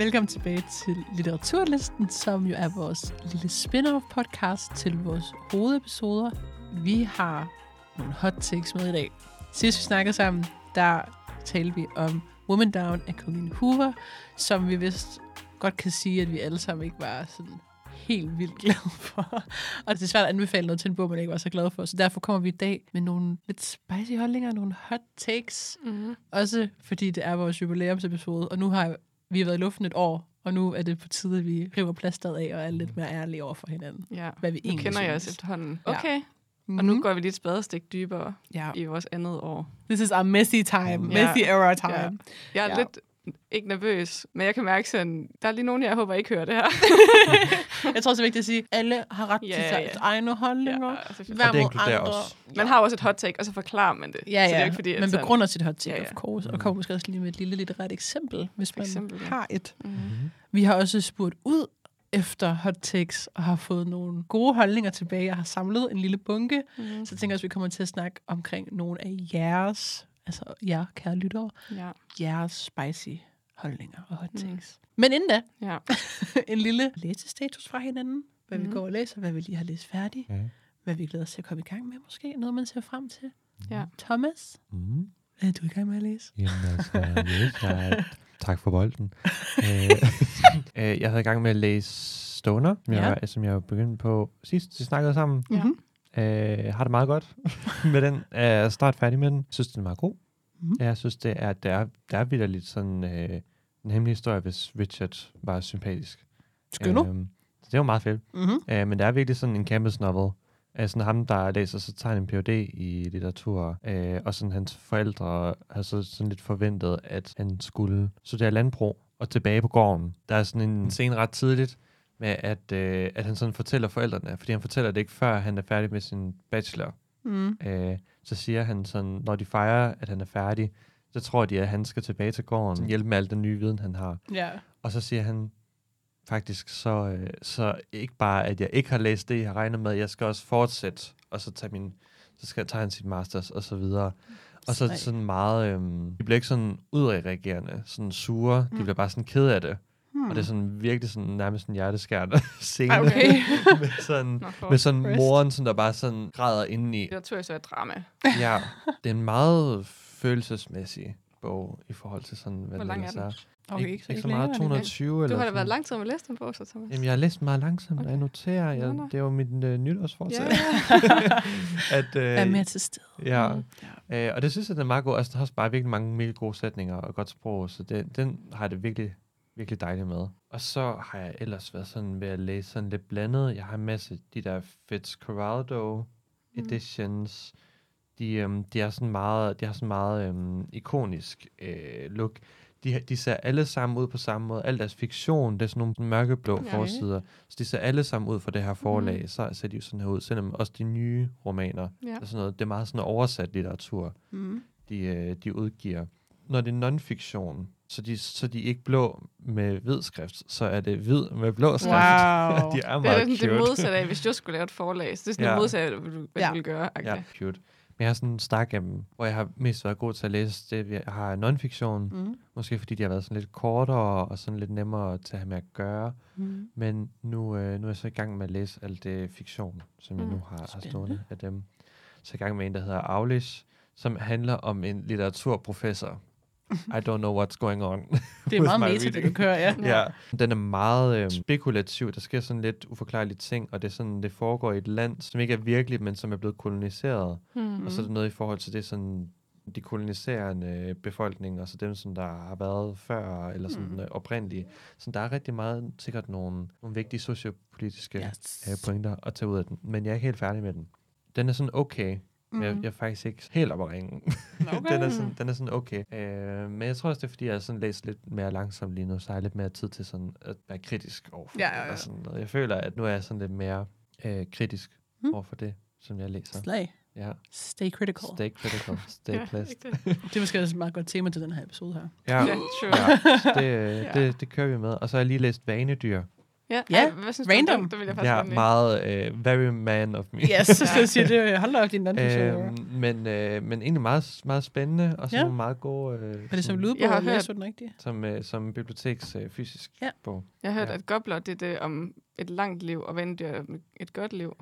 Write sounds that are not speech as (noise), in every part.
Velkommen tilbage til Litteraturlisten, som jo er vores lille spin-off podcast til vores hovedepisoder. Vi har nogle hot takes med i dag. Sidst vi snakkede sammen, der talte vi om Woman Down af Colleen Hoover, som vi vist godt kan sige, at vi alle sammen ikke var sådan helt vildt glade for. Og det er svært at anbefale noget til en bog, man ikke var så glad for. Så derfor kommer vi i dag med nogle lidt spicy holdninger, nogle hot takes. Mm-hmm. Også fordi det er vores jubilæumsepisode, og nu har vi været i luften et år, og nu er det på tide, at vi river plasteret af og er lidt mere ærlige over for hinanden. Ja. Hvad vi Nu egentlig kender jeg os synes. efterhånden. Ja. Okay. Mm-hmm. Og nu går vi lige et spadestik dybere ja. i vores andet år. This is our messy time. Ja. Messy era time. Ja. Jeg er Ja. ja. lidt ikke nervøs, men jeg kan mærke sådan, der er lige nogen, jeg håber ikke hører det her. (laughs) Jeg tror også, det er vigtigt at sige, at alle har ret Ja, til ja. deres egne holdninger. Ja. Hver Og det mod inkluderer andre. os. Man har også et hot take, og så forklarer man det. Ja, Så det er ja. ikke fordi, at man sådan- begrunder sit hot take, Ja, ja, ja. of course. Og kommer måske også lige med et lille litterært eksempel, hvis man Eksempel, ja. har et. Mhm. Mm-hmm. Vi har også spurgt ud efter hot takes, og har fået nogle gode holdninger tilbage. Jeg har samlet en lille bunke, Mhm. så jeg tænker også, at vi kommer til at snakke omkring nogle af jeres, altså jer, kære lyttere, Ja. jeres spicy holdninger og hot Mm. takes. Men inden da, ja. (laughs) en lille læsestatus fra hinanden. Hvad mm. vi går og læser, hvad vi lige har læst færdigt. Ja. Hvad vi glæder os til at komme i gang med måske. Noget, man ser frem til. Ja. Thomas, Mm. hvad er du i gang med at læse? Jamen altså, yes, jeg... (laughs) tak for bolden. (laughs) Øh, øh, jeg havde i gang med at læse Stoner, som, Ja. jeg, som jeg var begyndt på sidst, vi snakkede sammen. Ja. Mhm. Øh, har det meget godt (laughs) med den. Er snart færdig med den. Jeg synes, den er meget god. Mhm. Jeg synes, det er, det er, det er vildt lidt sådan øh, en hemmelig historie, hvis Richard var sympatisk. Skønner. Så det var meget fedt. Mm-hmm. Uh, men det er virkelig sådan en campus novel. Uh, sådan ham, der læser, så tager han en Ph.D. i litteratur, uh, og sådan hans forældre har så sådan lidt forventet, at han skulle studere landbrug og tilbage på gården. Der er sådan en scene ret tidligt, med at, uh, at han sådan fortæller forældrene, fordi han fortæller det ikke før han er færdig med sin bachelor. Mm. Uh, så siger han sådan, når de fejrer, at han er færdig, så tror de, at han skal tilbage til gården, hjælpe med al den nye viden, han har. Ja. Og så siger han faktisk så, øh, så ikke bare, at jeg ikke har læst det, jeg har regnet med, jeg skal også fortsætte, og så tage min, så skal tage han sit masters, og så videre. Og så sådan meget, øhm, de bliver ikke sådan udreagerende, sådan sure, Mm. de bliver bare sådan ked af det. Hmm. Og det er sådan virkelig sådan nærmest en hjerteskærende (laughs) scene. Okay. (laughs) med sådan, Nå, med sådan Rest. moren, sådan, der bare sådan græder indeni. litteratur er så et drama. Ja, det er en meget følelsesmæssig bog i forhold til sådan, hvad Hvor lang er den? Okay, ikke, ikke, ikke så meget, end det. 220 Du eller har da været lang tid om at læse den bog, så Thomas. Jamen, jeg har læst meget langsomt, og jeg Okay. noterer. Jeg, det er jo mit øh, nytårsforsæt. Ja. (laughs) at, øh, Er mere til stede. ja. Mm. Øh, og det synes jeg, den er meget god. Altså, den har også bare virkelig mange virkelig gode sætninger og godt sprog, så det, den har jeg det virkelig, virkelig dejligt med. Og så har jeg ellers været sådan ved at læse sådan lidt blandet. Jeg har en masse de der Fitzcarraldo Mm. editions. De, øhm, de er sådan meget, de har sådan meget øhm, ikonisk øh, look. De, de ser alle sammen ud på samme måde. Al deres fiktion, det er sådan nogle mørkeblå ja, forsider. Så de ser alle sammen ud fra det her forlag. Mm. Så ser de jo sådan her ud. Selvom også de nye romaner, Ja. og sådan noget, det er meget sådan oversat litteratur, Mm. de, øh, de udgiver. Når det er non-fiktion, så de, så de er ikke blå med hvid skrift, så er det hvid med blå skrift. Wow. (laughs) de er Det er meget sådan cute. det modsatte af, hvis du skulle lave et forlag. Så det er sådan Ja. det modsatte, af, hvad du, Ja. ville gøre. Ja, Okay. cute. Men jeg har sådan en stak af dem, hvor jeg har mest været god til at læse det. Jeg har non-fiktion, mm. Mm. måske fordi de har været sådan lidt kortere og sådan lidt nemmere til at have med at gøre. Mm. Men nu, øh, nu er jeg så i gang med at læse alt det fiktion, som jeg Mm. nu har, har stående af dem. Så jeg er i gang med en, der hedder Aulish, som handler om en litteraturprofessor. I don't know what's going on. (laughs) Det er meget meta, det du kører, ja. (laughs) ja. Den er meget øh, spekulativ. Der sker sådan lidt uforklarlige ting, og det, er sådan, det foregår i et land, som ikke er virkeligt, men som er blevet koloniseret. Hmm. Mm. Og så er der noget i forhold til det sådan de koloniserende befolkning, og så dem, som der har været før, eller sådan Mm. mm. oprindelige. Så der er rigtig meget, sikkert nogle, nogle vigtige sociopolitiske Yes. øh, pointer at tage ud af den. Men jeg er ikke helt færdig med den. Den er sådan okay, men jeg, Mhm. jeg er faktisk ikke helt op at ringe. Okay. (laughs) den, er sådan, den er sådan okay. Øh, men jeg tror også, det er, fordi jeg har sådan læst lidt mere langsomt lige nu, så har jeg lidt mere tid til sådan at være kritisk overfor Ja, det, ja, ja. eller sådan noget. Jeg føler, at nu er jeg sådan lidt mere øh, kritisk mm. overfor det, som jeg læser. Slag. Ja. Stay critical. Stay critical, stay (laughs) Ja, blessed. det? Det er måske også et meget godt tema til den her episode her. Ja, Ja, true. ja det, øh, (laughs) Ja. det, det kører vi med. Og så har jeg lige læst Vanedyr Ja, Ja, Ej, hvad synes du om random. den? Det vil jeg faktisk Ja, meget uh, very man of me. Yes, så (laughs) skal jeg sige det. Hold da op, din anden øhm, men, øh, men egentlig meget, meget spændende, og så Ja. meget gode... Øh, Er det som sådan- lydbog, Jeg har hørt- du den rigtige? Som, øh, som biblioteks øh, fysisk Ja. bog. Jeg har hørt, Ja. at gobler, det er det om et langt liv, og hvordan det er et godt liv.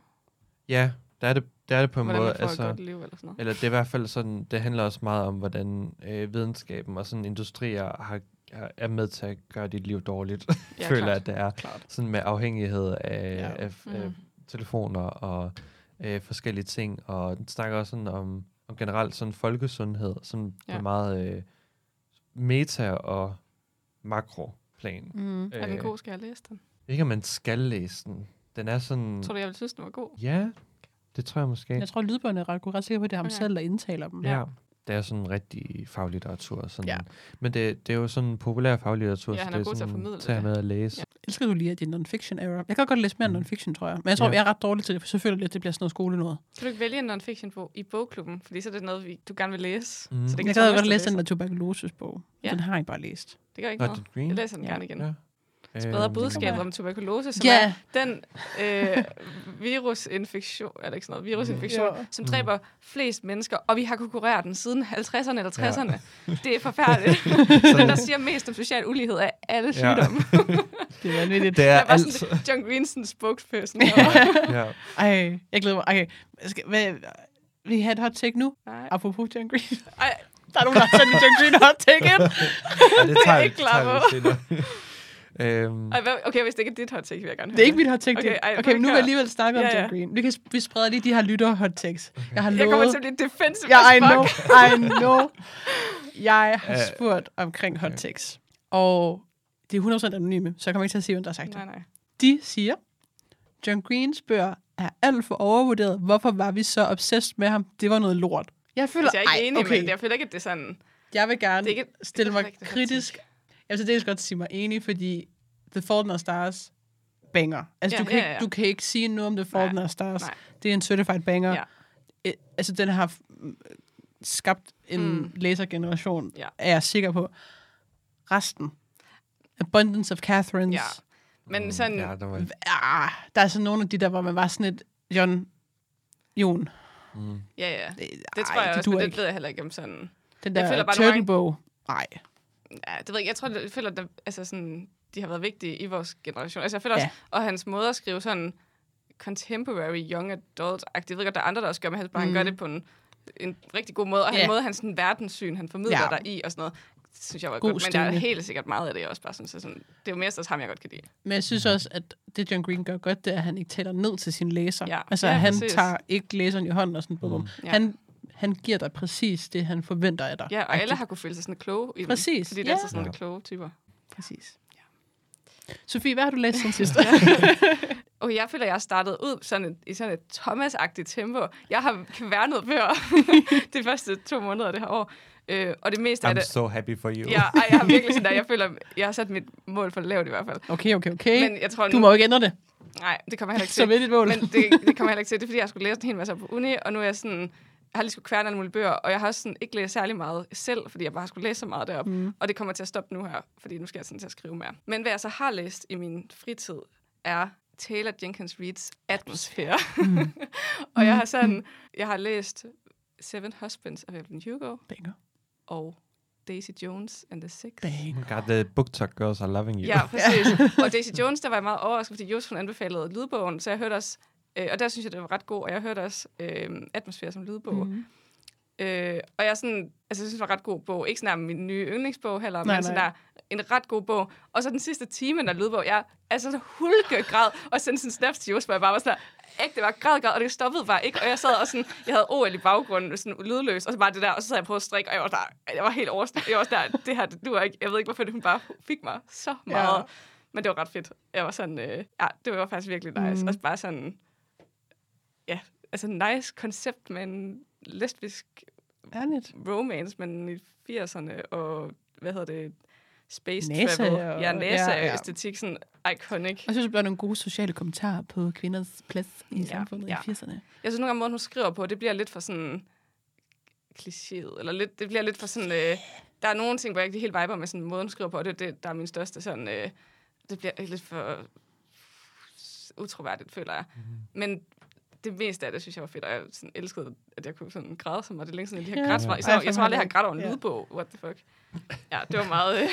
Ja, der er det, der er det på en Hvordan måde. Altså, et godt liv, eller sådan noget. eller det er i hvert fald sådan, det handler også meget om, hvordan øh, videnskaben og sådan industrier har, er med til at gøre dit liv dårligt. Ja, (laughs) føler klart. at det er. Klart. Sådan med afhængighed af, Ja. af, af Mhm. telefoner og øh, forskellige ting. Og den snakker også sådan om, om generelt sådan folkesundhed, sådan Ja. på meget øh, meta- og makroplan. Mm. Er den god? Skal jeg læse den? Ikke, om man skal læse den. Den er sådan... Tror du, jeg ville synes, den var god? Ja, det tror jeg måske. Jeg tror, lydbogerne er ret, ret sikker på, at det er ham Okay. selv, der indtaler dem. Ja. Det er sådan rigtig faglitteratur. Sådan. Ja. Men det, det er jo sådan populær faglitteratur, Ja, så han er det er god til at sådan, formidle til at det. med at læse. Ja. Elsker du lige, at det er non-fiction era? Jeg kan godt læse mere Mm. non-fiction, tror jeg. Men jeg tror, Ja. jeg er ret dårlig til det, for så føler jeg, at det bliver sådan noget skole noget. Skal du ikke vælge en non-fiction bog i bogklubben? Fordi så er det noget, vi, du gerne vil læse. Mm. Så det Jeg kan gad Thomas, godt læse den der tuberkulosesbog. Ja. Den har jeg bare læst. Det gør ikke Nå, noget. Jeg læser den Ja. gerne igen. Ja. Spreder Øhm, budskabet om tuberkulose, som Ja. er den øh, virusinfektion, eller ikke sådan noget, virusinfektion, Ja. som Mm. dræber flest mennesker, og vi har kunnet kurere den siden 50'erne eller 60'erne. Det er forfærdeligt. (laughs) den, der siger mest om social ulighed af alle Ja. sygdomme. (laughs) Det er vanvittigt. Det er Jeg var alt. sådan John Greensons spokesperson. (laughs) ja. Ej, jeg glæder mig. Okay, skal, hvad, vil I have et hot take nu? Nej. Apropos John Green. Ej, Der er nogen, der har sendt en John Green hot take ind. Ja, det tager, ikke det klar tager vi senere. Øhm, okay, hvis det ikke er dit hot take, vil jeg gerne høre Det er ikke mit hot take. Okay, Okay, ej, okay men nu vil jeg alligevel snakke om Ja, ja. John Green. Vi, kan, vi spreder lige de her lytter hot takes. Jeg har Jeg kommer lovet... til at blive defensive Ja, I know. I know. Jeg har spurgt omkring hot takes. Og det er 100% anonyme, så jeg kommer ikke til at sige, hvem der har sagt det. Nej, nej. De siger, John Greens bøger er alt for overvurderet. Hvorfor var vi så obsessed med ham? Det var noget lort. Jeg føler, Altså, jeg er ikke ej, enig, okay, men jeg føler ikke, at det er sådan... jeg vil gerne Det er ikke, stille mig kritisk. Jeg vil så dels godt sige mig enig, fordi The Fault in Our Stars banger. Altså, Ja, du, kan ja, ikke, ja. du kan ikke sige noget om The Fault in Our Stars. nej. Det er en certified banger. Ja. Altså, den har skabt en Mm. mm. læsergeneration, Ja. er jeg sikker på. Resten. Abundance of Catherines. Ja. Men sådan... Ja, der var, Ah, der er sådan nogle af de der, hvor man var sådan et, John, Jon, mm. Ja, ja. det, Det tror jeg det også, men duer det ikke. ved jeg heller ikke om sådan... Den jeg der føler bare Turtle-bog, nej. Ja, det ved jeg ikke. Jeg tror, jeg føler, at altså sådan, de har været vigtige i vores generation. Altså, jeg føler Ja. også, og hans måde at skrive sådan contemporary young adult-agtigt. Jeg ved godt, der er andre, der også gør, men han, bare, han gør Mm. det på en, en rigtig god måde. Og Ja. han måde, hans sådan, verdenssyn, han formidler Ja. der i og sådan noget, synes jeg var God godt. Men der er helt sikkert meget af det, jeg også bare synes, sådan, det er jo mest også ham, jeg godt kan lide. Men jeg synes også, at det John Green gør godt, det er, at han ikke taler ned til sin læser. Ja. Altså, Ja, han præcis. tager ikke læseren i hånden og sådan, bum, bum. Mm. Ja. Han, han giver dig præcis det, han forventer af dig. Ja, og alle har kunne føle sig sådan kloge i den, Præcis, Fordi det ja. er altid sådan Ja. nogle kloge typer. Præcis. Sofie, hvad har du læst siden sidst? (laughs) Okay, jeg føler, jeg har startet ud sådan et, i sådan et Thomas-agtigt tempo. Jeg har kværnet bøger (laughs) de første to måneder af det her år. Øh, og det meste af I'm det... so happy for you. Ja, ej, jeg har virkelig sådan der, jeg (laughs) føler, jeg har sat mit mål for lavt i hvert fald. okay, okay, okay. Men jeg tror, du nu, må jo ikke ændre det. Nej, det kommer jeg heller ikke Så til. ved dit mål. Men det, det kommer jeg heller ikke til. Det er, fordi jeg skulle læse en hel masse på uni, og nu er jeg sådan... Jeg har lige skulle kværne alle mulige bøger, og jeg har også sådan ikke læst særlig meget selv, fordi jeg bare har skulle læse så meget deroppe. Mm. Og det kommer til at stoppe nu her, fordi nu skal jeg sådan til at skrive mere. Men hvad jeg så har læst i min fritid, er Taylor Jenkins Reid's Atmosphere. Mm. (laughs) og jeg har sådan... Jeg har læst Seven Husbands of Evelyn Hugo Banger. og Daisy Jones and the Six. Banger. God, the book talk girls are loving you. Ja, (laughs) præcis. og Daisy Jones, der var jeg meget overrasket, fordi Just hun anbefalede lydbogen, så jeg hørte også, øh, og der synes jeg, det var ret god, og jeg hørte også øh, Atmosfære som lydbog. Mm. Øh, og jeg, sådan, altså, jeg synes, det var en ret god bog. Ikke sådan min nye yndlingsbog heller, Nej, men sådan nej. der en ret god bog. Og så den sidste time, der lydbog, jeg altså så hulkegræd, og sendte sådan snaps til Just, hvor jeg bare var sådan der, ægte, det var græd, græd, og det stoppede bare ikke. Og jeg sad og sådan, jeg havde OL i baggrunden, sådan lydløs, og så bare det der, og så sad jeg på at strikke, og jeg var der, jeg var helt overstået. Jeg var sådan der, det her, det duer ikke. Jeg ved ikke, hvorfor det, hun bare fik mig så meget. Ja. Men det var ret fedt. Jeg var sådan, øh, ja, det var faktisk virkelig nice. Mm. Også bare sådan, ja, altså nice koncept med en lesbisk Ærligt. romance, men i 80'erne, og hvad hedder det, space NASA travel. og- ja, ja, ja. NASA-æstetik, sådan iconic. Jeg synes, det bliver nogle gode sociale kommentarer på kvinders plads i Ja, samfundet ja. i 80'erne. Jeg synes nogle gange, måden hun skriver på, det bliver lidt for sådan klichéet, eller lidt, det bliver lidt for sådan, øh, der er nogle ting, hvor jeg ikke helt viber med sådan måden, hun skriver på, og det er det, der er min største sådan, øh, det bliver lidt for utroværdigt, føler jeg. Mhm. Men det meste af det, synes jeg var fedt, og jeg sådan elskede, at jeg kunne sådan græde så meget. Det er længe siden, jeg lige har Ja. grædt så. Ej, Så, jeg for tror aldrig, jeg har grædt over en Ja. lydbog. What the fuck? Ja, det var meget... øh,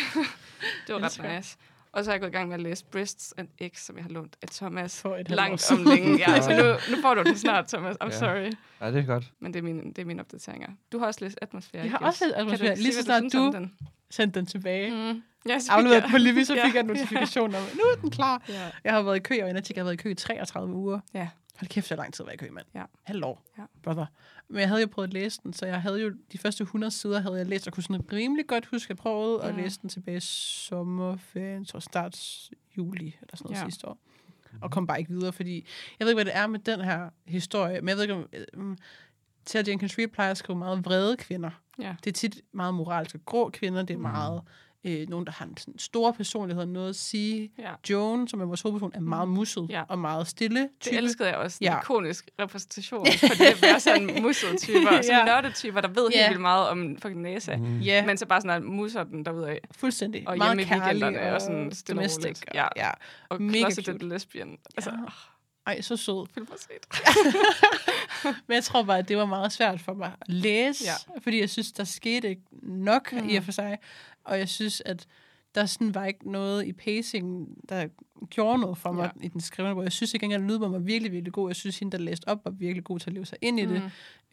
det var (laughs) ret nice. Og så er jeg gået i gang med at læse Breasts and Eggs, som jeg har lånt af Thomas. For et Langt om længe. Ja, (laughs) altså nu, nu får du den snart, Thomas. I'm Ja. sorry. Ja, det er godt. Men det er mine, det er mine opdateringer. Du har også læst Atmosfære. Jeg har også læst du Atmosfære. Lige så snart du den? sendte den tilbage. Mm. Ja, så fik Afleveret jeg- på Livy, så (laughs) fik Ja. jeg en notifikation om, nu er den klar. Ja. Jeg har været i kø, og Inatik har været i kø i 33 uger. Ja. Hold kæft, er lang tid være i kø, mand. Ja. Hallo, Ja. brother. Men jeg havde jo prøvet at læse den, så jeg havde jo de første 100 sider havde jeg læst, og kunne sådan rimelig godt huske, at jeg prøvede at Mm. læse den tilbage i sommerferien, så start juli eller sådan noget Ja. sidste år. Og kom bare ikke videre, fordi jeg ved ikke, hvad det er med den her historie, men jeg ved ikke, om... Um, Sarah Jenkins Reid plejer at skrive meget vrede kvinder. Ja. Det er tit meget moralske grå kvinder, det er Mm. meget øh, nogen, der har en sådan store personlighed, noget at sige. ja. Joan, som er vores hovedperson, er meget musset Ja. og meget stille Det type. elskede jeg også. En Ja. ikonisk repræsentation (laughs) for det at være sådan mussede typer. (laughs) Sådan Ja. nørdetyper, der ved Ja. helt vildt meget om fucking NASA. Mm. Ja, Men så bare sådan at musser den derudad. fuldstændig. og meget hjemme i kærlig weekenderne og sådan stille og domestic. roligt. Ja. Ja. ja. Og Mega closeted lesbian. Altså, Ja. ja. Ej, så sød. føler mig set. (laughs) Men jeg tror bare, at det var meget svært for mig at læse, Ja. fordi jeg synes, der skete ikke nok mm. i og for sig. Og jeg synes, at der sådan var ikke noget i pacingen, der gjorde noget for mig Ja. i den skrivende bog. Jeg synes ikke engang, at lydbogen var virkelig, virkelig god. Jeg synes, hende, der læste op, var virkelig god til at leve sig ind i det. Mm.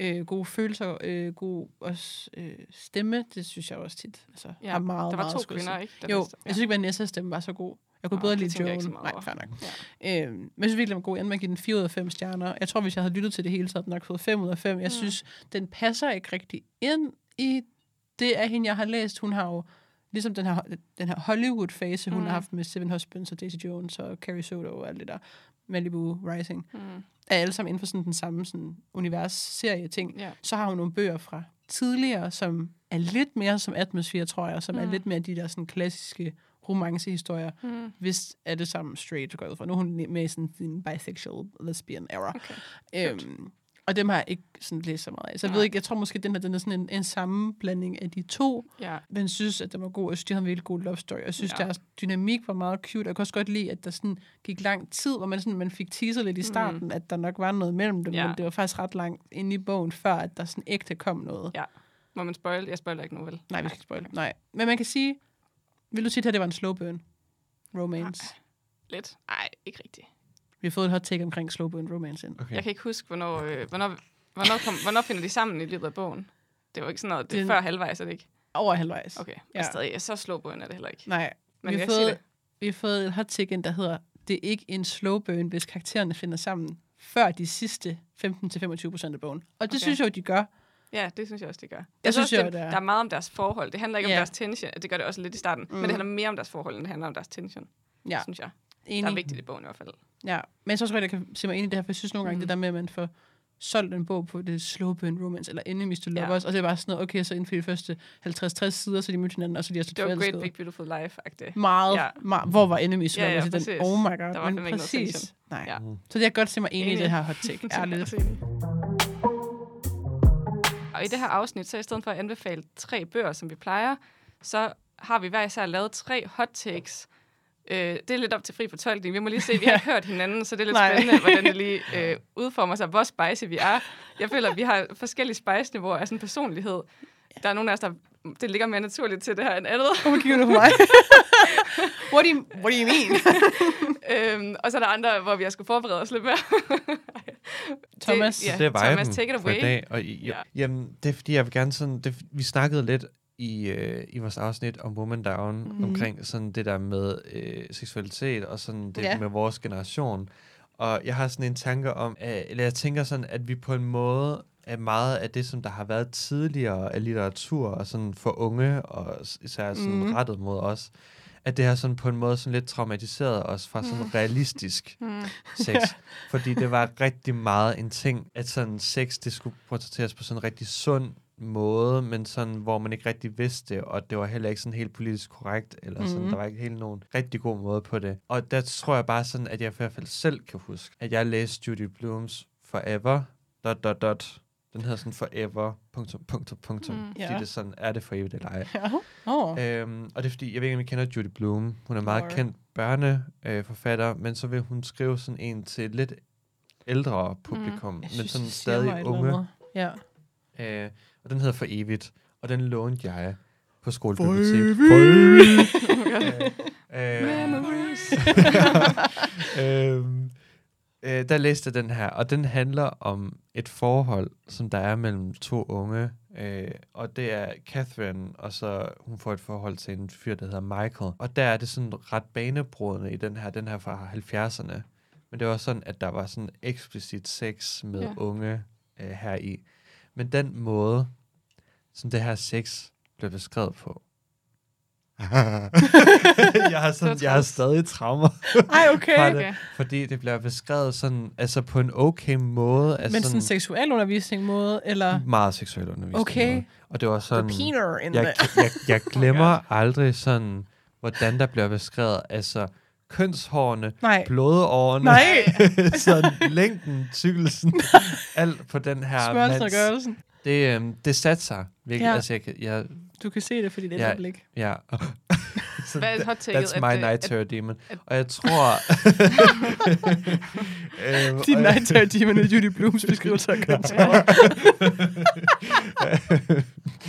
Øh, gode følelser, øh, god også, øh, stemme, det synes jeg også tit. Altså, Ja, har meget, Der var meget to kvinder, sige. ikke? Der Jo, læste. jeg synes ikke, at Vanessas stemme var så god. Jeg kunne Nå, bedre det lide Joan. Nej, fair nok. Ja. Øhm, men jeg synes virkelig, den var god. Jeg endte at give den 4 ud af 5 stjerner. Jeg tror, hvis jeg havde lyttet til det hele, så havde den nok fået 5 ud af 5. Jeg Mm. synes, den passer ikke rigtig ind i det af hende, jeg har læst. Hun har jo ligesom den her, den her Hollywood-fase, hun Mm. har haft med Seven Husbands og Daisy Jones og Carrie Soto og alt det der. Malibu Rising. Mm. Er alle sammen inden for sådan den samme sådan, univers-serie-ting. Ja. Så har hun nogle bøger fra tidligere, som er lidt mere som Atmosphere, tror jeg, som mm. er Mm. lidt mere de der sådan klassiske romancehistorier Mm. hvis er det samme straight, går jeg ud fra. Nu er hun med i sådan en bisexual lesbian era. Okay. Øhm, og dem har jeg ikke sådan læst så meget af. Så jeg Nej. ved ikke, jeg tror måske, den her den er sådan en, en sammenblanding af de to. Ja. Men synes, at den var god. Jeg synes, de havde en virkelig god love story. Jeg synes, Ja. deres dynamik var meget cute. Jeg kan også godt lide, at der sådan gik lang tid, hvor man, sådan, man fik teaser lidt i starten, mm. at der nok var noget mellem dem. Ja. Men det var faktisk ret langt inde i bogen, før at der sådan ægte kom noget. Ja. Må man spoil? Jeg spoiler ikke nu, vel? Nej, vi skal ikke spoil. Nej. Men man kan sige, vil du sige, at det var en slow burn romance? Nej. Lidt. Nej, ikke rigtigt. Vi har fået et hot take omkring slow burn romance ind. Okay. Jeg kan ikke huske, hvornår, øh, hvornår, hvornår, kom, hvornår finder de sammen i løbet af bogen. Det var ikke sådan noget, det er Den- før halvvejs, er det ikke? Over halvvejs. Okay, ja. Ja. stadig, så slå på er det heller ikke. Nej, Men vi, jeg har fået, vi har fået et hot take ind, der hedder, det er ikke en slow burn, hvis karaktererne finder sammen før de sidste 15-25 procent af bogen. Og det Okay. synes jeg jo, de gør. Ja, det synes jeg også, det gør. Jeg synes også, jo, det, det er. der er meget om deres forhold. Det handler ikke Ja. om deres tension. Det gør det også lidt i starten. Mm. Men Mm. det handler mere om deres forhold, end det handler om deres tension, Ja, synes jeg. enig. Der er vigtigt i bogen i hvert fald. Ja, men jeg tror godt, jeg kan se mig enig i det her, for jeg synes nogle gange, Mm. det der med, at man får solgt en bog på det slow burn romance, eller enemies to Ja. lovers, og det er bare sådan noget, okay, så inden for de første 50-60 sider, så er de mødt hinanden, og så er de også Det var Great. Big Beautiful Life-agtigt. Meget, Ja. ja. meget, hvor var enemies to Ja, ja, lovers i den? Oh my god, Der var men præcis. Nej. Ja. Så det er jeg godt se mig enig, i det her hot take. (laughs) Er jeg Ærligt. Og i det her afsnit, så i stedet for at anbefale tre bøger, som vi plejer, så har vi hver især lavet tre hot takes. Øh, det er lidt op til fri fortolkning. Vi må lige se, vi har (laughs) ikke hørt hinanden, så det er lidt Nej. spændende, hvordan det lige (laughs) øh, udformer sig, hvor spicy vi er. Jeg føler, at vi har forskellige spice-niveauer af sådan personlighed. Der er nogle af os, der det ligger mere naturligt til det her end andet. Hvorfor kigger du på mig? (laughs) what, do you, what do you mean? øhm, og så er der andre, hvor vi har skulle forberede os lidt mere. Thomas? Det, ja, det er Thomas, take it away. dag. Og, ja. Jamen, det er fordi, jeg vil gerne sådan... Det, vi snakkede lidt i, øh, i vores afsnit om Woman Down, Mhm. mm. omkring sådan det der med øh, seksualitet og sådan det ja. med vores generation. Og jeg har sådan en tanke om, at, eller jeg tænker sådan, at vi på en måde er meget af det, som der har været tidligere af litteratur, og sådan for unge, og især sådan Mhm. mm. rettet mod os, at det har sådan på en måde sådan lidt traumatiseret os fra sådan Mhm. realistisk (laughs) Mm. sex. (laughs) Fordi det var rigtig meget en ting, at sådan sex, det skulle portrætteres på sådan en rigtig sund måde, men sådan, hvor man ikke rigtig vidste det, og det var heller ikke sådan helt politisk korrekt, eller sådan, Mhm. der var ikke helt nogen rigtig god måde på det. Og der tror jeg bare sådan, at jeg i hvert fald selv kan huske, at jeg læste Judy Blooms Forever, dot, dot, dot, Den hedder sådan forever, punktum, punktum, punktum. Mm. Mm. Fordi det er sådan, er det for evigt eller ej? Ja. Oh. Øhm, og det er fordi, jeg ved ikke, om I kender Judy Bloom. Hun er meget Nej. kendt børneforfatter, øh, men så vil hun skrive sådan en til lidt ældre publikum, mm. men sådan stadig unge. Ja. Øh, og den hedder For Evigt, og den lånte jeg på skolebiblioteket. (laughs) øh, Memories. (laughs) øhm, øh, der læste jeg den her, og den handler om et forhold, som der er mellem to unge, øh, og det er Catherine, og så hun får et forhold til en fyr, der hedder Michael. Og der er det sådan ret banebrydende i den her, den her fra 70'erne. Men det var sådan, at der var sådan eksplicit sex med ja. unge øh, her i. Men den måde, som det her sex blev beskrevet på, (laughs) jeg har, sådan, jeg har stadig traumer Ej, okay. Fra det. Okay. fordi det bliver beskrevet sådan, altså på en okay måde. Altså Men sådan en seksuel undervisning måde, eller... meget seksuel undervisning. Okay. måde. Og det var The sådan, in jeg, the... jeg, jeg (laughs) glemmer aldrig sådan, hvordan der bliver beskrevet, altså kønshårene, Nej. blodårene, Nej. (laughs) sådan længden, tykkelsen, (laughs) alt på den her Smørelsen og gørelsen. Det, øhm, det satte sig virkelig. Ja. Altså, jeg, jeg, Du kan se det, fordi det er Ja. et blik. ja. (laughs) Så Hvad er hot? That's At my det- night at- terror demon. at- Og jeg tror... (laughs) øhm, Din og- night terror demon er Judy Blooms beskrivelse af (laughs)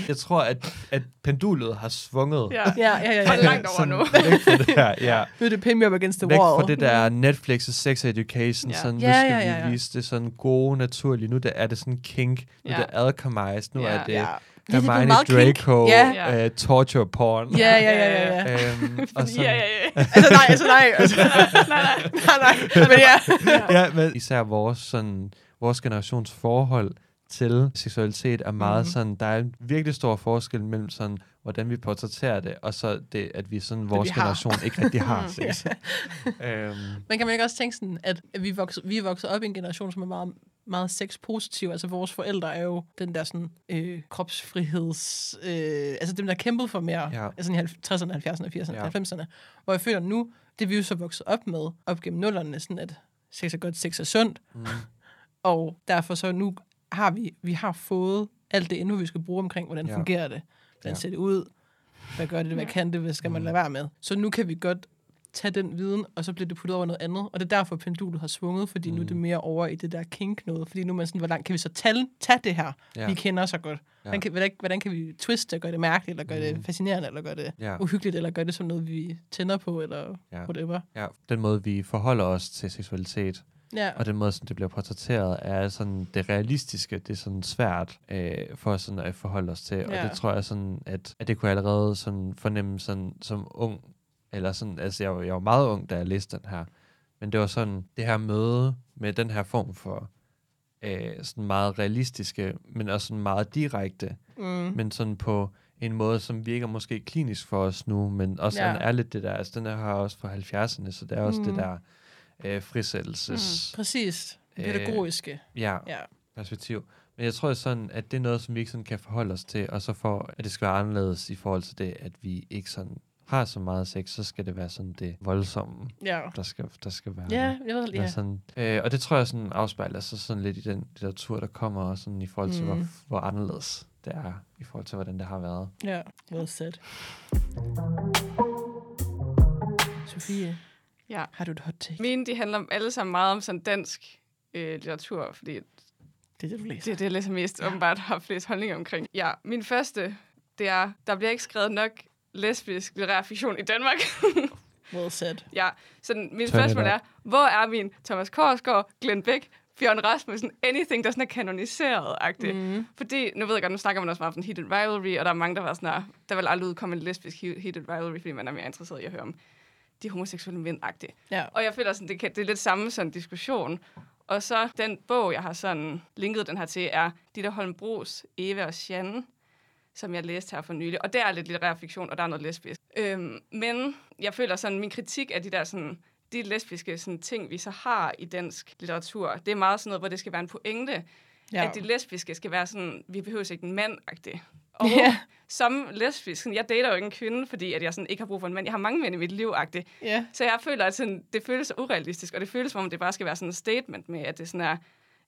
jeg tror, at, at pendulet har svunget Ja. Ja, ja, ja. For ja. langt over nu. væk fra det her, (laughs) ja. Ved det pin me up against the Væk wall. fra det der Netflix sex education, Ja. sådan, Ja, nu skal ja, ja, ja. vi vise det sådan gode, naturlige. Nu det, er det sådan kink, nu Ja. er det alchemized, nu Ja. er det Ja. Det er Hermione. Draco, Ja. Uh, torture porn. Ja, ja, ja, ja. ja. Øhm, og (laughs) sådan, ja, ja, ja. Altså nej, altså nej. Altså, (laughs) nej, nej. nej, nej. Men ja. ja, men især vores, sådan, vores generations forhold til seksualitet er meget mm. sådan, der er en virkelig stor forskel mellem sådan, hvordan vi portrætterer det, og så det, at vi sådan, vores vi har. generation ikke rigtig har (laughs) sex. øhm, Men kan man ikke også tænke sådan, at vi er vokset, vi er vokset op i en generation, som er meget, meget sexpositiv. Altså vores forældre er jo den der sådan øh, kropsfriheds... Øh, altså dem, der kæmpede for mere. Ja. Altså i 60'erne, 70'erne, 80'erne, Ja. 90'erne. Hvor jeg føler nu, det er vi jo så vokset op med, op gennem nullerne, sådan at sex er godt, sex er sundt. mm, (laughs) Og derfor så nu har vi, vi har fået alt det endnu, vi skal bruge omkring, hvordan Ja. fungerer det? Hvordan Ja. ser det ud? Hvad gør det? Hvad kan det? Hvad skal man Mm. lade være med? Så nu kan vi godt tage den viden, og så bliver det puttet over noget andet. Og det er derfor, pendulet har svunget, fordi mm. nu er det Mm. mere over i det der kink noget. Fordi nu er man sådan, hvor langt kan vi så tage, tage det her, ja. vi kender så godt? Ja. Hvordan, kan, hvordan, hvordan kan vi twiste og gøre det mærkeligt, eller gøre mm. det fascinerende, eller gøre det ja, uhyggeligt, eller gøre det som noget, vi tænder på, eller Ja. whatever. ja. Den måde, vi forholder os til seksualitet, Ja. og den måde, som det bliver portrætteret, er sådan det realistiske. Det er sådan svært øh, for os sådan at forholde os til. Og Ja. det tror jeg sådan, at, at det kunne jeg allerede sådan fornemme sådan, som ung. Eller sådan, altså jeg var, jeg var meget ung, da jeg læste den her. Men det var sådan, det her møde med den her form for øh, sådan meget realistiske, men også sådan meget direkte, Mm. men sådan på en måde, som virker måske klinisk for os nu, men også Ja. er lidt det der, altså den er her også fra 70'erne, så det er også Mm. det der øh, frisættelses Præcis. Øh, Pædagogiske. ja, Ja. perspektiv. Men jeg tror sådan, at det er noget, som vi ikke sådan kan forholde os til, og så for, at det skal være anderledes i forhold til det, at vi ikke sådan har så meget sex, så skal det være sådan det voldsomme, Ja. der skal, der skal være. Ja, jeg ved Ja. ja. Sådan, øh, og det tror jeg sådan afspejler sig sådan lidt i den litteratur, der kommer, og sådan i forhold til, Mm. hvor, hvor anderledes det er, i forhold til, hvordan det har været. Ja, well said. Sofie, Ja. har du et hot take? Mine, de handler alle sammen meget om sådan dansk øh, litteratur, fordi Det er det, du læser. det er det, jeg læser mest åbenbart har flest holdninger omkring. Ja, min første, det er, der bliver ikke skrevet nok lesbisk litterær fiktion i Danmark. (laughs) Well said. ja, så den, min Turn spørgsmål er, hvor er min Thomas Korsgaard, Glenn Beck, Bjørn Rasmussen, anything, der sådan er kanoniseret-agtigt? Mm. Fordi, nu ved jeg godt, nu snakker man også meget om sådan heated rivalry, og der er mange, der var sådan der vil aldrig udkomme en lesbisk he- heated rivalry, fordi man er mere interesseret i at høre om de homoseksuelle mænd-agtigt. Ja. Og jeg føler sådan, det, kan, det er lidt samme sådan diskussion. Og så den bog, jeg har sådan linket den her til, er Ditte Holmbros, Eva og Jeanne, som jeg læste her for nylig. Og det er lidt litterær fiktion, og der er noget lesbisk. Øhm, men jeg føler sådan, min kritik af de der sådan, de lesbiske sådan, ting, vi så har i dansk litteratur, det er meget sådan noget, hvor det skal være en pointe, Ja. at de lesbiske skal være sådan, vi behøver ikke en mand-agtig. Og Ja. som lesbisk, sådan, jeg dater jo ikke en kvinde, fordi at jeg sådan ikke har brug for en mand. Jeg har mange mænd i mit liv -agtigt. ja. Så jeg føler, at sådan, det føles urealistisk, og det føles som om, det bare skal være sådan et statement med, at det sådan er,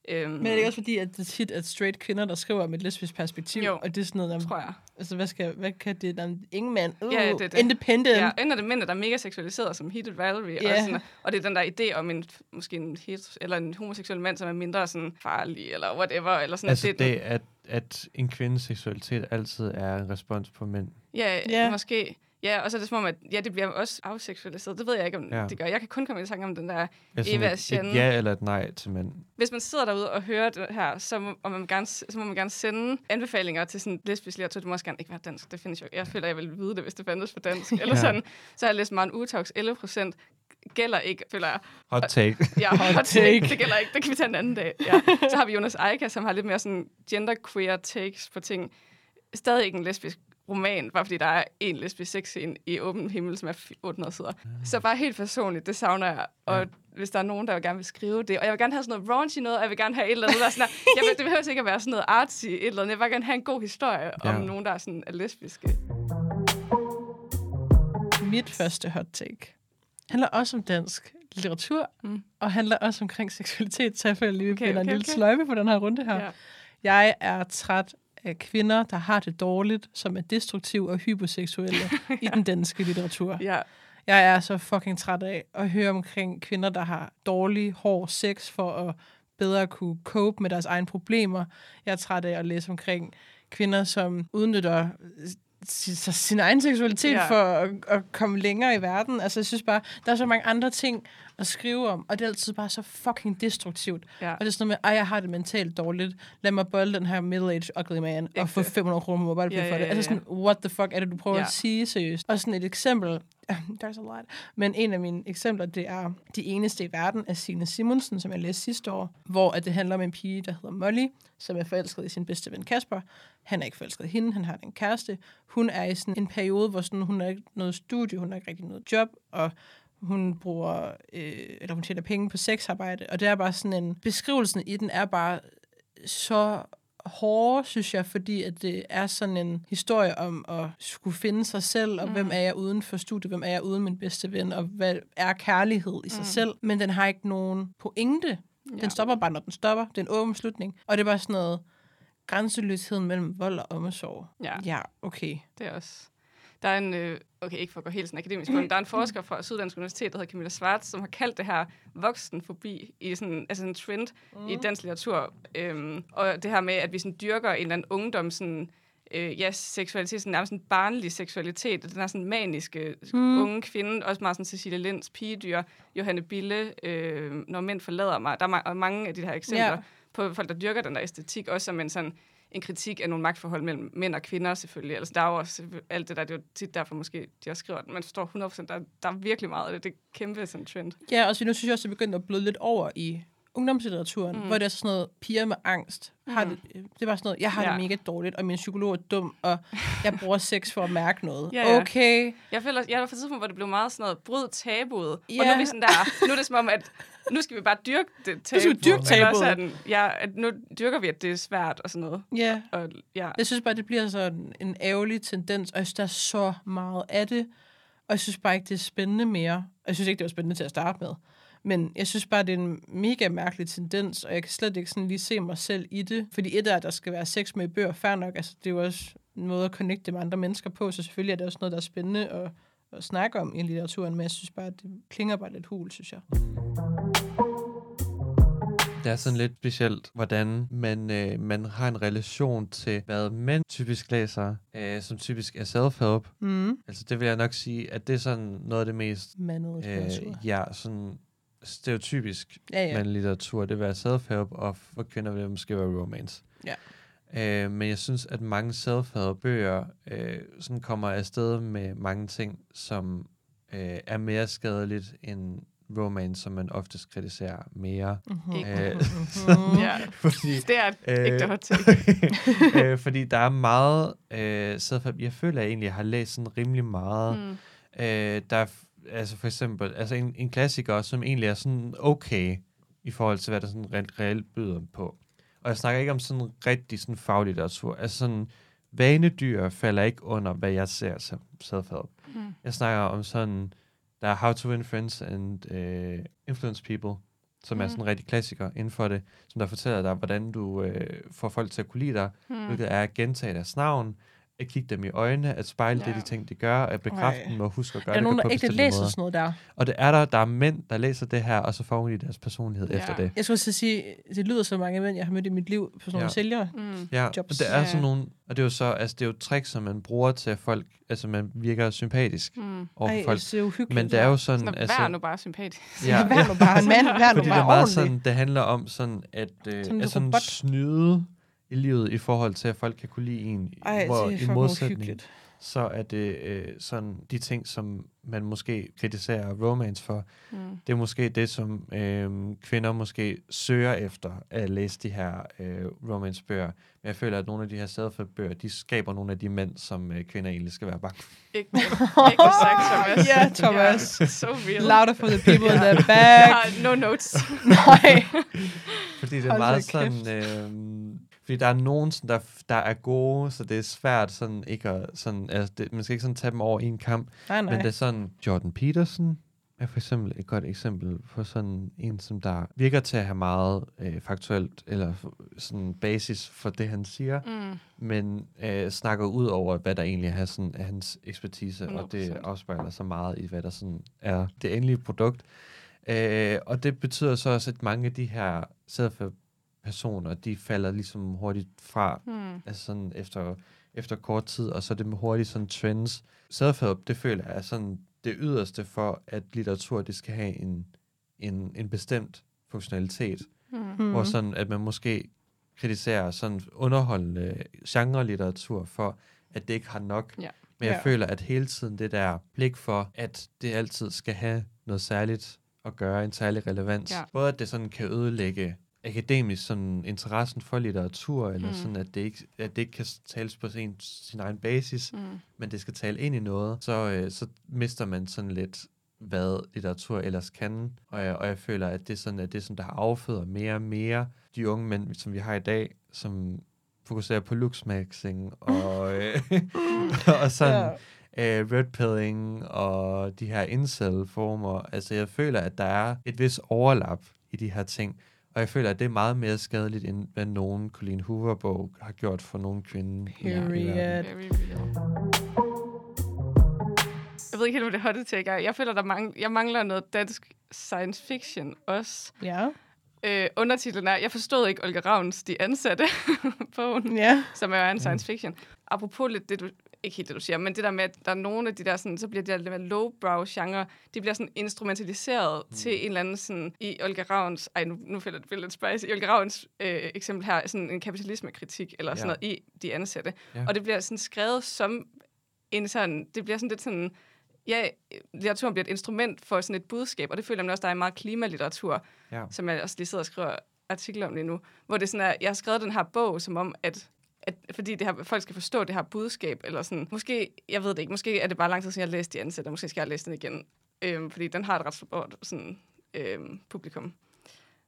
Øhm, Men er det ikke også fordi, at det tit er straight kvinder, der skriver om et lesbisk perspektiv? Jo, og det er sådan noget, der, tror jeg. altså hvad, skal, hvad kan det, der, ingen mand, uh, Ja, det er det. independent. Ja, ender det mænd, der er mega seksualiseret som Heated Valerie, Ja. og, sådan, og det er den der idé om en, måske en, hetero, eller en homoseksuel mand, som er mindre sådan farlig, eller whatever, eller sådan. Altså at det, at, at en kvindes seksualitet altid er en respons på mænd. Ja. ja, måske. Ja, og så er det som om, at ja, det bliver også afseksualiseret. Det ved jeg ikke, om Ja. det gør. Jeg kan kun komme i tanke om den der... Eva Shen. ja eller et nej til mænd. Hvis man sidder derude og hører det her, så må, og man gerne, så må man gerne sende anbefalinger til sådan lesbisk litteratur. Det må også gerne ikke være dansk. Det findes jo. Jeg føler, jeg vil vide det, hvis det fandtes på dansk. (laughs) Eller Ja. sådan. Så har jeg læst Maren Utaugs 11 procent gælder ikke, føler jeg. Hot take. (laughs) Ja, Hot hot take. take. Det gælder ikke. Det kan vi tage en anden dag. Ja. Så har vi Jonas Eika, som har lidt mere sådan genderqueer takes på ting. Stadig ikke en lesbisk roman, bare fordi der er en lesbisk sexscene i Åben Himmel, som er fi- 800 sider. Så bare helt personligt, det savner jeg. Og Ja. hvis der er nogen, der gerne vil skrive det, og jeg vil gerne have sådan noget raunchy noget, og jeg vil gerne have et eller andet, der er sådan (laughs) jeg vil, det behøver ikke at være sådan noget artsy et eller andet. Jeg vil bare gerne have en god historie Ja. om nogen, der er sådan er lesbiske. Mit første hot take handler også om dansk litteratur, Mm. og handler også omkring seksualitet, så jeg føler lige, vi Okay, finder en okay, lille okay. sløjfe på den her runde her. Ja. Jeg er træt af kvinder, der har det dårligt, som er destruktive og hyperseksuelle (laughs) i den danske litteratur. ja. Jeg er så fucking træt af at høre omkring kvinder, der har dårlig, hård sex for at bedre kunne cope med deres egne problemer. Jeg er træt af at læse omkring kvinder, som udnytter sin, sin egen seksualitet ja. for at, at komme længere i verden. Altså, jeg synes bare, der er så mange andre ting at skrive om, og det er altid bare så fucking destruktivt. Ja. Og det er sådan noget med, at jeg har det mentalt dårligt. Lad mig bolde den her middle-aged ugly man og få Ægte. 500 kroner på MobilePay Ja, for ja, det. ja, Altså sådan, what the fuck er det, du prøver Ja. at sige seriøst? Og sådan et eksempel, (laughs) there's a lot, men en af mine eksempler, det er De eneste i verden af Signe Simonsen, som jeg læste sidste år, hvor at det handler om en pige, der hedder Molly, som er forelsket i sin bedste ven Kasper. Han er ikke forelsket i hende, han har en kæreste. Hun er i sådan en periode, hvor sådan, hun har ikke noget studie, hun har ikke rigtig noget job, og hun bruger, øh, eller hun tjener penge på sexarbejde, og det er bare sådan en, beskrivelsen i den er bare så hårde, synes jeg, fordi at det er sådan en historie om at skulle finde sig selv, og mm. hvem er jeg uden for studiet, hvem er jeg uden min bedste ven, og hvad er kærlighed i sig mm. selv. Men den har ikke nogen pointe. Den Ja. stopper bare, når den stopper. Det er en åben slutning. Og det er bare sådan noget grænseløsheden mellem vold og omsorg. Ja. ja okay. Det er også... Der er en, øh, okay, ikke for at gå helt sådan akademisk men der er en (clears throat) forsker fra Syddansk Universitet, der hedder Camilla Schwartz, som har kaldt det her voksenfobi i sådan, altså en trend mm. i dansk litteratur. Øhm, og det her med, at vi sådan dyrker en eller anden ungdom, sådan, øh, ja, seksualitet, sådan nærmest en barnlig seksualitet, den er sådan maniske mm. unge kvinde, også meget sådan Cecilie Linds pigedyr, Johanne Bille, øh, når mænd forlader mig. Der er ma- mange af de her eksempler Ja. på folk, der dyrker den der æstetik, også som en sådan en kritik af nogle magtforhold mellem mænd og kvinder selvfølgelig. Altså, der er jo også alt det der, det er jo tit derfor måske, de også skriver, at man forstår 100%, der, der er virkelig meget af det. Det er kæmpe sådan trend. Ja, og så nu synes jeg også, at det begynder at bløde lidt over i ungdomslitteraturen, mm. hvor det er sådan noget, piger med angst. Har det, det er bare sådan noget, jeg har ja. Det mega dårligt, og min psykolog er dum, og jeg bruger sex for at mærke noget. (laughs) Ja, ja. Okay. Jeg føler, jeg var for tidspunkt, hvor det blev meget sådan noget, bryd tabuet. Og Ja. nu er vi sådan der, nu er det som om, at nu skal vi bare dyrke det tabu. skal vi dyrke tabuet. sådan, ja, nu dyrker vi, at det er svært og sådan noget. Ja. Og, ja. Jeg synes bare, det bliver sådan en ærgerlig tendens, og jeg synes, der er så meget af det, og jeg synes bare ikke, det er spændende mere. Og jeg synes ikke, det var spændende til at starte med. Men jeg synes bare, det er en mega mærkelig tendens, og jeg kan slet ikke sådan lige se mig selv i det. Fordi et er, at der skal være sex med i bøger, fair nok. Altså, det er jo også en måde at connecte med andre mennesker på, så selvfølgelig er det også noget, der er spændende at, at snakke om i litteraturen, men jeg synes bare, at det klinger bare lidt hul, synes jeg. Det er sådan lidt specielt, hvordan man, øh, man har en relation til, hvad mænd typisk læser, øh, som typisk er self-help. Mm. Altså det vil jeg nok sige, at det er sådan noget af det mest Mandet øh, ja, sådan stereotypisk Ja, ja. ja. mandlig litteratur. Det vil være self-help, og for kvinder vil det måske være romance. Ja. Øh, men jeg synes, at mange self-help bøger øh, sådan kommer afsted med mange ting, som øh, er mere skadeligt end romance, som man oftest kritiserer mere. Mm-hmm. Ikke. Øh, Mm-hmm. (laughs) ja. fordi, Det er et Øh, ægte hot take. (laughs) øh, fordi der er meget øh, self-help. Jeg føler jeg egentlig, har læst sådan rimelig meget. Mm. Øh, der er altså for eksempel altså en, en klassiker, som egentlig er sådan okay i forhold til, hvad der sådan reelt, reelt byder på. Og jeg snakker ikke om sådan rigtig sådan faglig litteratur. Altså sådan, vanedyr falder ikke under, hvad jeg ser som self-help. Mm. Jeg snakker om sådan, der er How to Win Friends and uh, Influence People, som er Mm. sådan en rigtig klassiker inden for det, som der fortæller dig, hvordan du øh, får folk til at kunne lide dig, Mm. hvilket er at gentage deres navn, at kigge dem i øjnene, at spejle ja. det, de ting, de gør, at bekræfte Ej. dem og huske at Er gøre der det nogen, på der ikke læser måder. sådan noget der? Og det er der, der er mænd, der læser det her, og så får de deres personlighed Ja. efter det. Jeg skulle så sige, det lyder så mange mænd, jeg har mødt i mit liv på sådan nogle Ja. sælgere. Mm. Ja, jobs. og det er Ja. sådan nogle, og det er jo så, altså det er jo tricks, som man bruger til at folk, altså man virker sympatisk Mm. over for Ej, folk. det er uhyggeligt. Men det er jo sådan, Sådan, altså, vær nu bare sympatisk. ja, Vær nu bare (laughs) en mand, vær nu fordi det bare er meget sådan, det handler om sådan, at, øh, Sådan at snyde i livet i forhold til, at folk kan kunne lide en, Ej, hvor det er i modsætning, uhyggeligt. så er det øh, sådan de ting, som man måske kritiserer romance for, Mm. det er måske det, som øh, kvinder måske søger efter at læse de her øh, romance-bøger. Men jeg føler, at nogle af de her self-bøger, de skaber nogle af de mænd, som øh, kvinder egentlig skal være bange. Ikke, ikke sagt, Thomas. (laughs) Ja, Thomas. Ja, so real. Louder for the people in the back. har no notes. (laughs) Nej. Fordi det er Hold meget sådan... Øh, fordi der er nogen, sådan, der, der er gode, så det er svært sådan ikke at... Sådan, altså det, man skal ikke sådan tage dem over i en kamp. Nej, nej. Men det er sådan, Jordan Peterson er for eksempel et godt eksempel på sådan en, som der virker til at have meget øh, faktuelt, eller sådan basis for det, han siger, Mm. men øh, snakker ud over, hvad der egentlig er, sådan, er hans ekspertise, og det 100%. afspejler så meget i, hvad der sådan er det endelige produkt. Øh, og det betyder så også, at mange af de her personer, de falder ligesom hurtigt fra, Mm. altså sådan efter, efter kort tid, og så er det hurtigt sådan trends. Self-help, det føler jeg er sådan det yderste for, at litteratur, det skal have en, en, en bestemt funktionalitet, Mm. mm. hvor sådan, at man måske kritiserer sådan underholdende genre-litteratur for, at det ikke har nok. Ja. Men jeg Ja. føler, at hele tiden det der blik for, at det altid skal have noget særligt at gøre, en særlig relevans. Ja. Både at det sådan kan ødelægge akademisk sådan interessen for litteratur, eller Mm. sådan, at det, ikke, at det ikke kan tales på sin, sin egen basis, Mm. men det skal tale ind i noget, så, øh, så mister man sådan lidt, hvad litteratur ellers kan. Og jeg, og jeg føler, at det er sådan, at det er sådan, der afføder mere og mere de unge mænd, som vi har i dag, som fokuserer på looksmaxing og, (laughs) øh, (laughs) og sådan Ja. øh, redpilling og de her incel-former. Altså, jeg føler, at der er et vis overlap i de her ting. Og jeg føler, at det er meget mere skadeligt, end hvad nogen Colleen Hoover-bog har gjort for nogen kvinde. i- i verden. Period. Jeg ved ikke helt, om det er hot take er. Jeg føler, der mang- jeg mangler noget dansk science fiction også. Ja. Øh, undertitlen er, jeg forstod ikke Olga Ravns De Ansatte, (laughs) bogen, Ja. som er en science fiction. Apropos lidt det, du, ikke helt det, du siger, men det der med, at der er nogle af de der, sådan, så bliver de der mere lowbrow genre, de bliver sådan instrumentaliseret mm. til en eller anden sådan, i Olga Ravns, ej, nu, nu føler jeg lidt spicy, i Olga Ravns øh, eksempel her, sådan en kapitalismekritik, eller sådan Ja. noget i De Ansatte. Ja. Og det bliver sådan skrevet som en sådan, det bliver sådan lidt sådan, ja, litteraturen bliver et instrument for sådan et budskab, og det føler jeg også, der er meget klimalitteratur, Ja. som jeg også lige sidder og skriver artikler om lige nu, hvor det er sådan, at jeg har skrevet den her bog, som om, at at, fordi det her, folk skal forstå det her budskab, eller sådan, måske, jeg ved det ikke, måske er det bare lang tid siden, jeg har læst De Ansatte, måske skal jeg læse den igen, øhm, fordi den har et ret stort sådan, øhm, publikum.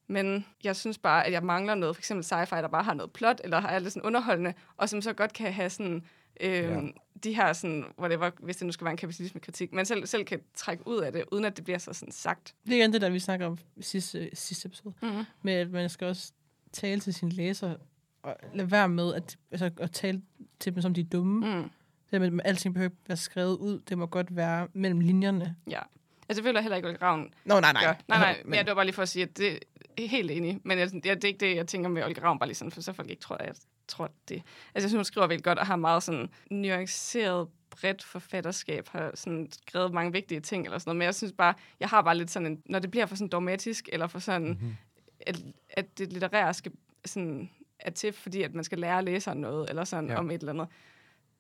Men jeg synes bare, at jeg mangler noget, for eksempel sci-fi, der bare har noget plot, eller har lidt sådan underholdende, og som så godt kan have sådan, øhm, Ja. de her sådan, whatever, hvis det nu skal være en kapitalismekritik, man selv, selv kan trække ud af det, uden at det bliver så sådan sagt. Det er igen det, der vi snakker om sidste, sidste episode. Mm-hmm. Med at man skal også tale til sine læsere, og lade være med at, altså, at tale til dem som de er dumme. Mm. Det med, at alting behøver ikke være skrevet ud. Det må godt være mellem linjerne. Ja. Altså, jeg føler heller ikke, at Ravn Nå, nej, nej. gør. Nej, nej, (laughs) Men- ja, det var bare lige for at sige, at det er helt enig. Men jeg, det, er- det ikke det, jeg tænker med Olga Ravn, bare lige sådan, for så folk ikke tror, at jeg tror det. Altså, jeg synes, hun skriver virkelig godt, og har meget sådan nuanceret bredt forfatterskab, har sådan skrevet mange vigtige ting eller sådan noget, men jeg synes bare, jeg har bare lidt sådan en, når det bliver for sådan dogmatisk, eller for sådan, Mhm. at, at det litterære skal sådan, er til, fordi at man skal lære læseren noget, eller sådan Ja. om et eller andet.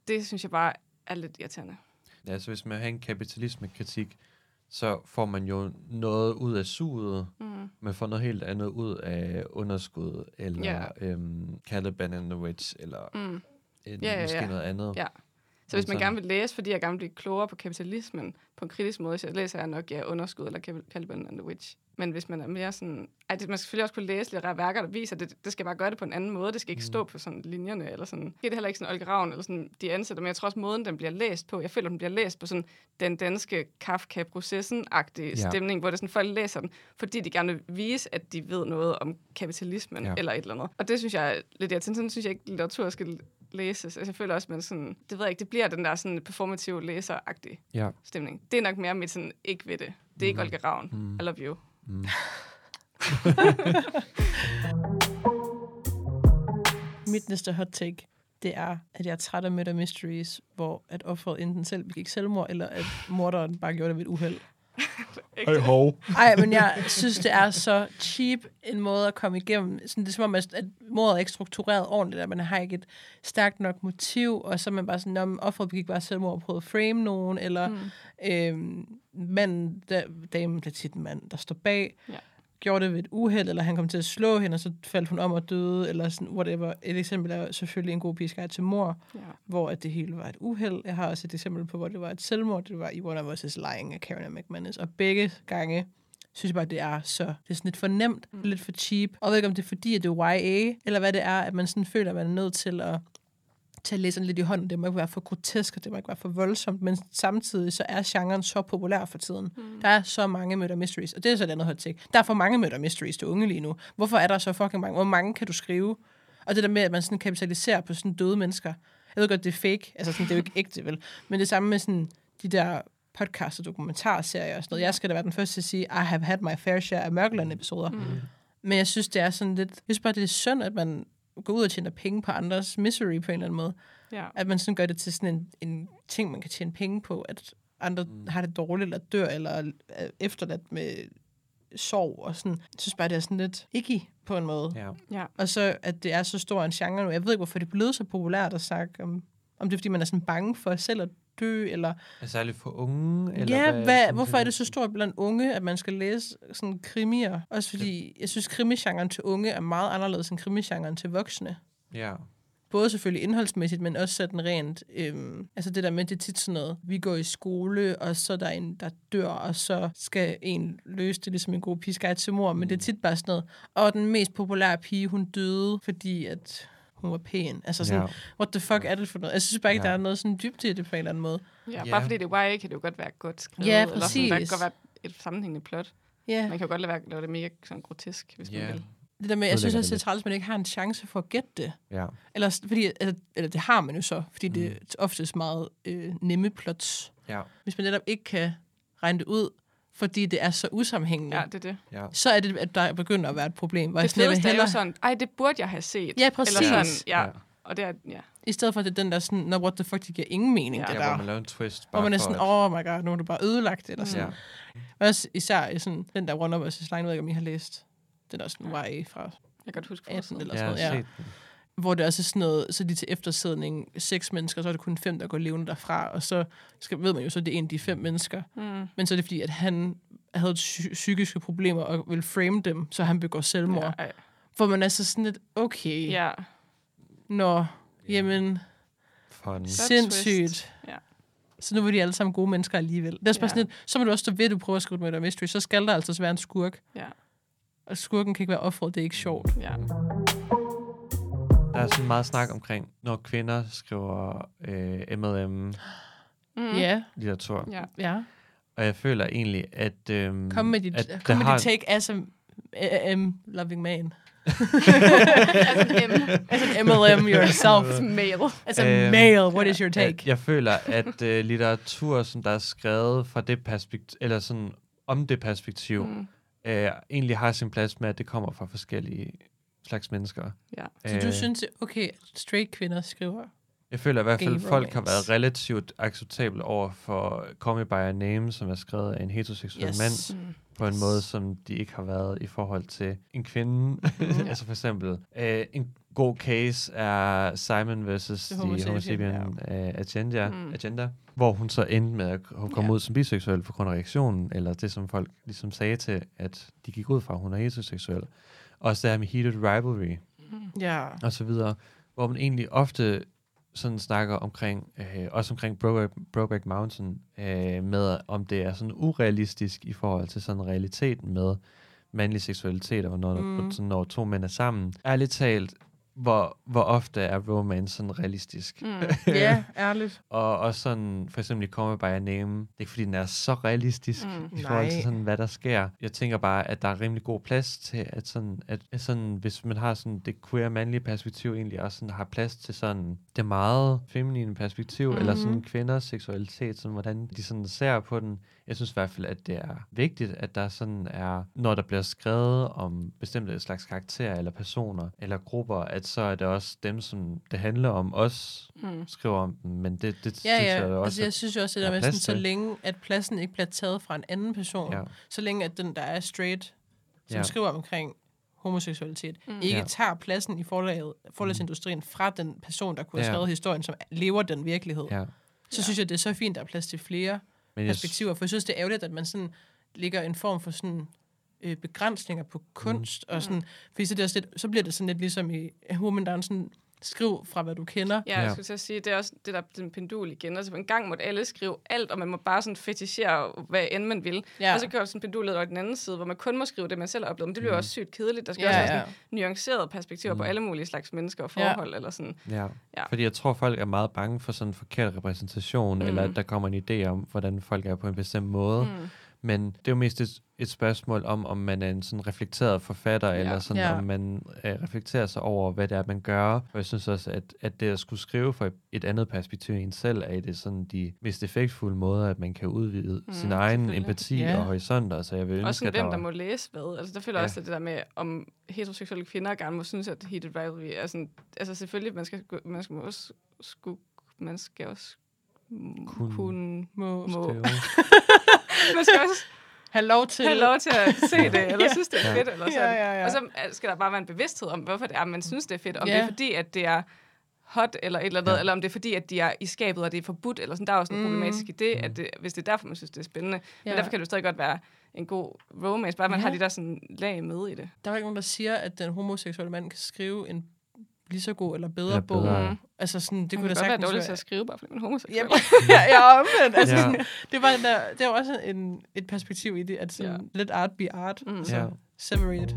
Det synes jeg bare er lidt irriterende. Ja, altså hvis man har en kapitalismekritik, så får man jo noget ud af suget, Mm. man får noget helt andet ud af underskud, eller Ja. øhm, Caliban and the Witch, eller Mm. en, Ja, ja, måske ja. noget andet. Ja. Så hvis man gerne vil læse, fordi jeg gerne vil blive klogere på kapitalismen på en kritisk måde, så læser jeg nok ja, Underskud eller Cal- Caliban and the Witch. Men hvis man er mere sådan... Ej, det, man skal selvfølgelig også kunne læse litterære værker, der viser, det, det skal bare gøre det på en anden måde. Det skal ikke stå på sådan linjerne, eller sådan. Det er heller ikke sådan Olga Ravn, eller sådan de ansætter, men jeg tror også, måden, den bliver læst på, jeg føler, den bliver læst på sådan den danske Kafka-processen-agtige Ja. stemning, hvor det sådan, folk læser den, fordi de gerne vil vise, at de ved noget om kapitalismen, Ja. eller et eller andet. Og det synes jeg lidt irriterende. Sådan synes jeg ikke, litteratur skal læses. Altså, jeg føler også, at man sådan, det ved jeg ikke, det bliver den der sådan performative læseragtige Ja. stemning. Det er nok mere mit sådan, ikke ved det. Det er ikke Mhm. Olga Ravn. Mm. I love you. Mm. (laughs) Mit næste hot take, det er, at jeg er træt af murder mysteries, hvor at offeret enten selv begik selvmord, eller at morderen bare gjorde det ved et uheld. (laughs) Ikke? hov. Ej, men jeg synes, det er så cheap en måde at komme igennem. Sådan, det er som om, at at mordet er ikke struktureret ordentligt, at man har ikke et stærkt nok motiv, og så er man bare sådan, om offeret begik bare selvmord og prøvede at frame nogen, eller Mm. øhm, manden, der, damen, det er tit en mand, der står bag, Ja. Gjorde det ved et uheld, eller han kom til at slå hende, og så faldt hun om og døde, eller sådan, whatever. Et eksempel er selvfølgelig en god pigesguide til mor, Ja. hvor at det hele var et uheld. Jeg har også et eksempel på, hvor det var et selvmord. Det var i One of Us' Lying af Karen McManus. Og begge gange synes jeg bare, det er så... Det er sådan lidt for nemt, mm. lidt for cheap. Og jeg ved ikke, om det er fordi, at det er YA, eller hvad det er, at man sådan føler, at man er nødt til at til at læse lidt i hånden. Det må ikke være for grotesk, og det må ikke være for voldsomt, men samtidig så er genren så populær for tiden. Mm. Der er så mange murder mysteries, og det er så et andet hot take. Der er for mange murder mysteries til unge lige nu. Hvorfor er der så fucking mange? Hvor mange kan du skrive? Og det der med, at man sådan kapitaliserer på sådan døde mennesker. Jeg ved godt, det er fake. Altså, sådan, det er jo ikke (laughs) ægte, vel? Men det samme med sådan, de der podcast og dokumentarserier og sådan noget. Jeg skal da være den første til at sige, I have had my fair share af Mørkeland-episoder. Mm. Men jeg synes, det er sådan lidt... Jeg synes bare, det er synd, at man går ud og tjener penge på andres misery på en eller anden måde. Ja. At man sådan gør det til sådan en, en ting, man kan tjene penge på, at andre mm. har det dårligt, eller dør, eller er efterladt med sorg og sådan. Jeg synes bare, det er sådan lidt ikke på en måde. Ja. Ja. Og så, at det er så stor en genre nu. Jeg ved ikke, hvorfor det er blevet så populært at snakke om, om det er, fordi man er sådan bange for selv at dø, eller... Er særligt for unge? Eller ja, hvad, hvad, hvorfor er det så stort blandt unge, at man skal læse sådan krimier? Også fordi, jeg synes, krimigenren til unge er meget anderledes end krimigenren til voksne. Ja. Både selvfølgelig indholdsmæssigt, men også sådan rent... Øhm, altså det der med, det er tit sådan noget, vi går i skole, og så er der en, der dør, og så skal en løse det ligesom en god pigeguide til mor. Men det er tit bare sådan noget, og den mest populære pige, hun døde, fordi at hun var pæn. Altså sådan, ja. what the fuck er det for noget? Jeg synes bare ikke, Ja. der er noget sådan dybt i det på en eller anden måde. Ja, Ja. bare fordi det er YA, kan det jo godt være godt skrevet. Ja, Eller sådan, der kan præcis. godt være et sammenhængende plot. Ja, Man kan jo godt lade være lave det mega sådan grotesk, hvis man Ja. vil. det der med, jeg synes også, det er det træls, at man ikke har en chance for at gætte det. Ja. Eller, s- fordi, eller, eller det har man jo så, fordi det Mm. er oftest meget øh, nemme plots. Ja. Hvis man netop ikke kan regne det ud, fordi det er så usammenhængende, Ja, det er det. Ja. så er det, at der begynder at være et problem. Hvor jeg Det sådan, jeg vil fedeste er jo sådan, ej, det burde jeg have set. Ja, præcis. Eller sådan, ja. Ja. Og det er, ja. I stedet for, at det er den der sådan, no, what the fuck, det giver ingen mening, Ja. det ja, der. hvor man laver en twist. Hvor man er sådan, at- oh my god, nu er du bare ødelagt det, eller Mm. sådan. Ja. Ja. Også især i sådan, den der One of Us' Line, jeg ved ikke, om I har læst. Den er også en YA fra Jeg kan godt huske 18 forsiden. eller Ja, sådan noget. Ja. set den. Hvor det også er sådan noget, så de til eftersidning seks mennesker, så er det kun fem, der går levende derfra, og så skal, ved man jo så, at det er en af de fem mennesker. Mm. Men så er det fordi, at han havde psy- psykiske problemer og vil frame dem, så han begår selvmord. Ja, ej. Hvor man er så sådan lidt, okay, ja. nå, jamen, Fun. Så- sindssygt. Ja. Så nu var de alle sammen gode mennesker alligevel. Det er bare Ja. sådan lidt, så må du også stå ved, at du prøver at skrive med mystery, så skal der altså være en skurk. Ja. Og skurken kan ikke være offeret, det er ikke sjovt. ja. Der er sådan meget snak omkring, når kvinder skriver øh, MLM-litteratur. Mm. Ja, ja. ja. Og jeg føler egentlig, at... Øhm, Kom med dit, at kom med har, dit take as a, a loving man. altså en M. As an MLM yourself. Male. As a Øhm, male, what is your at take? jeg føler, at øh, litteratur, som der er skrevet fra det perspektiv, eller sådan om det perspektiv, mm. Mm. øh, egentlig har sin plads med, at det kommer fra forskellige slags mennesker. Ja. Så du synes, okay, straight kvinder skriver? Jeg føler i hvert fald, at folk har romance. været relativt acceptable over for Call Me By Your Name, som er skrevet af en heteroseksuel Yes. mand, Mm. på en måde, som de ikke har været i forhold til en kvinde. (laughs) (laughs) altså for eksempel, øh, en god case er Simon versus The Homo Sapien, øh, agenda, Mm. agenda, hvor hun så endte med at hun kom Ja. ud som biseksuel på grund af reaktionen, eller det, som folk ligesom sagde til, at de gik ud fra, at hun er heteroseksuel. Også det her med heated rivalry, Mm. Ja. og så videre, hvor man egentlig ofte sådan snakker omkring, øh, også omkring Brokeback, Brokeback Mountain, øh, med om det er sådan urealistisk i forhold til sådan realiteten med mandlig seksualitet, og når, mm. sådan, når to mænd er sammen. Ærligt talt, hvor, hvor ofte er romance sådan realistisk? Mm. (laughs) Ja, ærligt. Og også sådan, for eksempel i Call Me By Your Name, det er ikke fordi, den er så realistisk Mm. i forhold Nej. til sådan, hvad der sker. Jeg tænker bare, at der er rimelig god plads til, at sådan, at, at sådan, hvis man har sådan det queer mandlige perspektiv egentlig også sådan, har plads til sådan det meget feminine perspektiv, mm-hmm. eller sådan kvinders seksualitet, sådan, hvordan de sådan ser på den. Jeg synes i hvert fald, at det er vigtigt, at der sådan er, når der bliver skrevet om bestemte slags karakterer, eller personer, eller grupper, at så er det også dem, som det handler om, også Mm. skriver om dem. Men det, det Ja, synes ja. jeg også, altså, jeg synes jo også, det der er med, sådan, så længe at pladsen ikke bliver taget fra en anden person, ja. så længe at den, der er straight, som Ja. skriver omkring homoseksualitet, Mm. ikke Ja. tager pladsen i forlaget, forlagsindustrien fra den person, der kunne have Ja. skrevet historien, som lever den virkelighed. ja. Så synes jeg, det er så fint, at der er plads til flere Men jeg, perspektiver, for jeg synes, det er ærgerligt, at man sådan ligger en form for sådan øh, begrænsninger på kunst, mm. og sådan, fordi så, er det også lidt, så bliver det sådan lidt ligesom i Woman Dansen, skriv fra, hvad du kender. Ja, jeg Ja. skulle til at sige, det er også det der den pendul igen. Altså, en gang måtte alle skrive alt, og man må bare sådan fetishere, hvad end man vil. Ja. Og så kører sådan pendulet over den anden side, hvor man kun må skrive det, man selv har oplevet. Men det bliver Mm. også sygt kedeligt. Der skal Ja, også være ja. sådan nuancerede perspektiver Mm. på alle mulige slags mennesker og Ja. forhold. Eller sådan. Ja. Ja. ja, fordi jeg tror, folk er meget bange for sådan en forkert repræsentation, mm. eller at der kommer en idé om, hvordan folk er på en bestemt måde. Mm. Men det er jo mest et, et spørgsmål om, om man er en sådan reflekteret forfatter, ja. eller sådan, Ja. om man øh, reflekterer sig over, hvad det er, man gør. Og jeg synes også, at, at det at skulle skrive for et andet perspektiv i en selv, er det sådan de mest effektfulde måder, at man kan udvide Mm, sin egen empati Ja. og horisonter. Så jeg vil ønske, Også sådan, at der hvem der var... må læse hvad. Altså, der føler Ja. ja. også at det der med, om heteroseksuelle kvinder gerne må synes, at heated rivalry er sådan... Altså selvfølgelig, man skal, man skal også... Sku, man skal også Kunne, kunne Må må, (laughs) man skal også have lov til... have lov til at se det, eller Ja. synes, det er Ja. fedt, eller Ja, sådan. ja, ja. Og så øh, skal der bare være en bevidsthed om, hvorfor det er, man synes, det er fedt. Om Ja. det er fordi, at det er hot eller et eller andet, Ja. ja. eller om det er fordi, at de er i skabet, og det er forbudt, eller sådan. Der er også noget Mm. mm. problematisk i det, Mm. at det, hvis det er derfor, man synes, det er spændende. Ja. Ja. Men derfor kan det jo stadig godt være en god romance, bare man Ja. har de der sådan lag med i det. Der er jo ikke nogen, der siger, at den homoseksuelle mand kan skrive en lige så god eller bedre Eller bog. bedre. Mm. Altså sådan, det Det kunne da godt være sagtens dårligt til at skrive, bare fordi man er homoseksuel. Jamen, (laughs) ja, ja, omvendt. Altså, Ja. sådan, det var der, det var også en, et perspektiv i det, at sådan, Ja. let art be art. Mm. Altså, Ja. separate.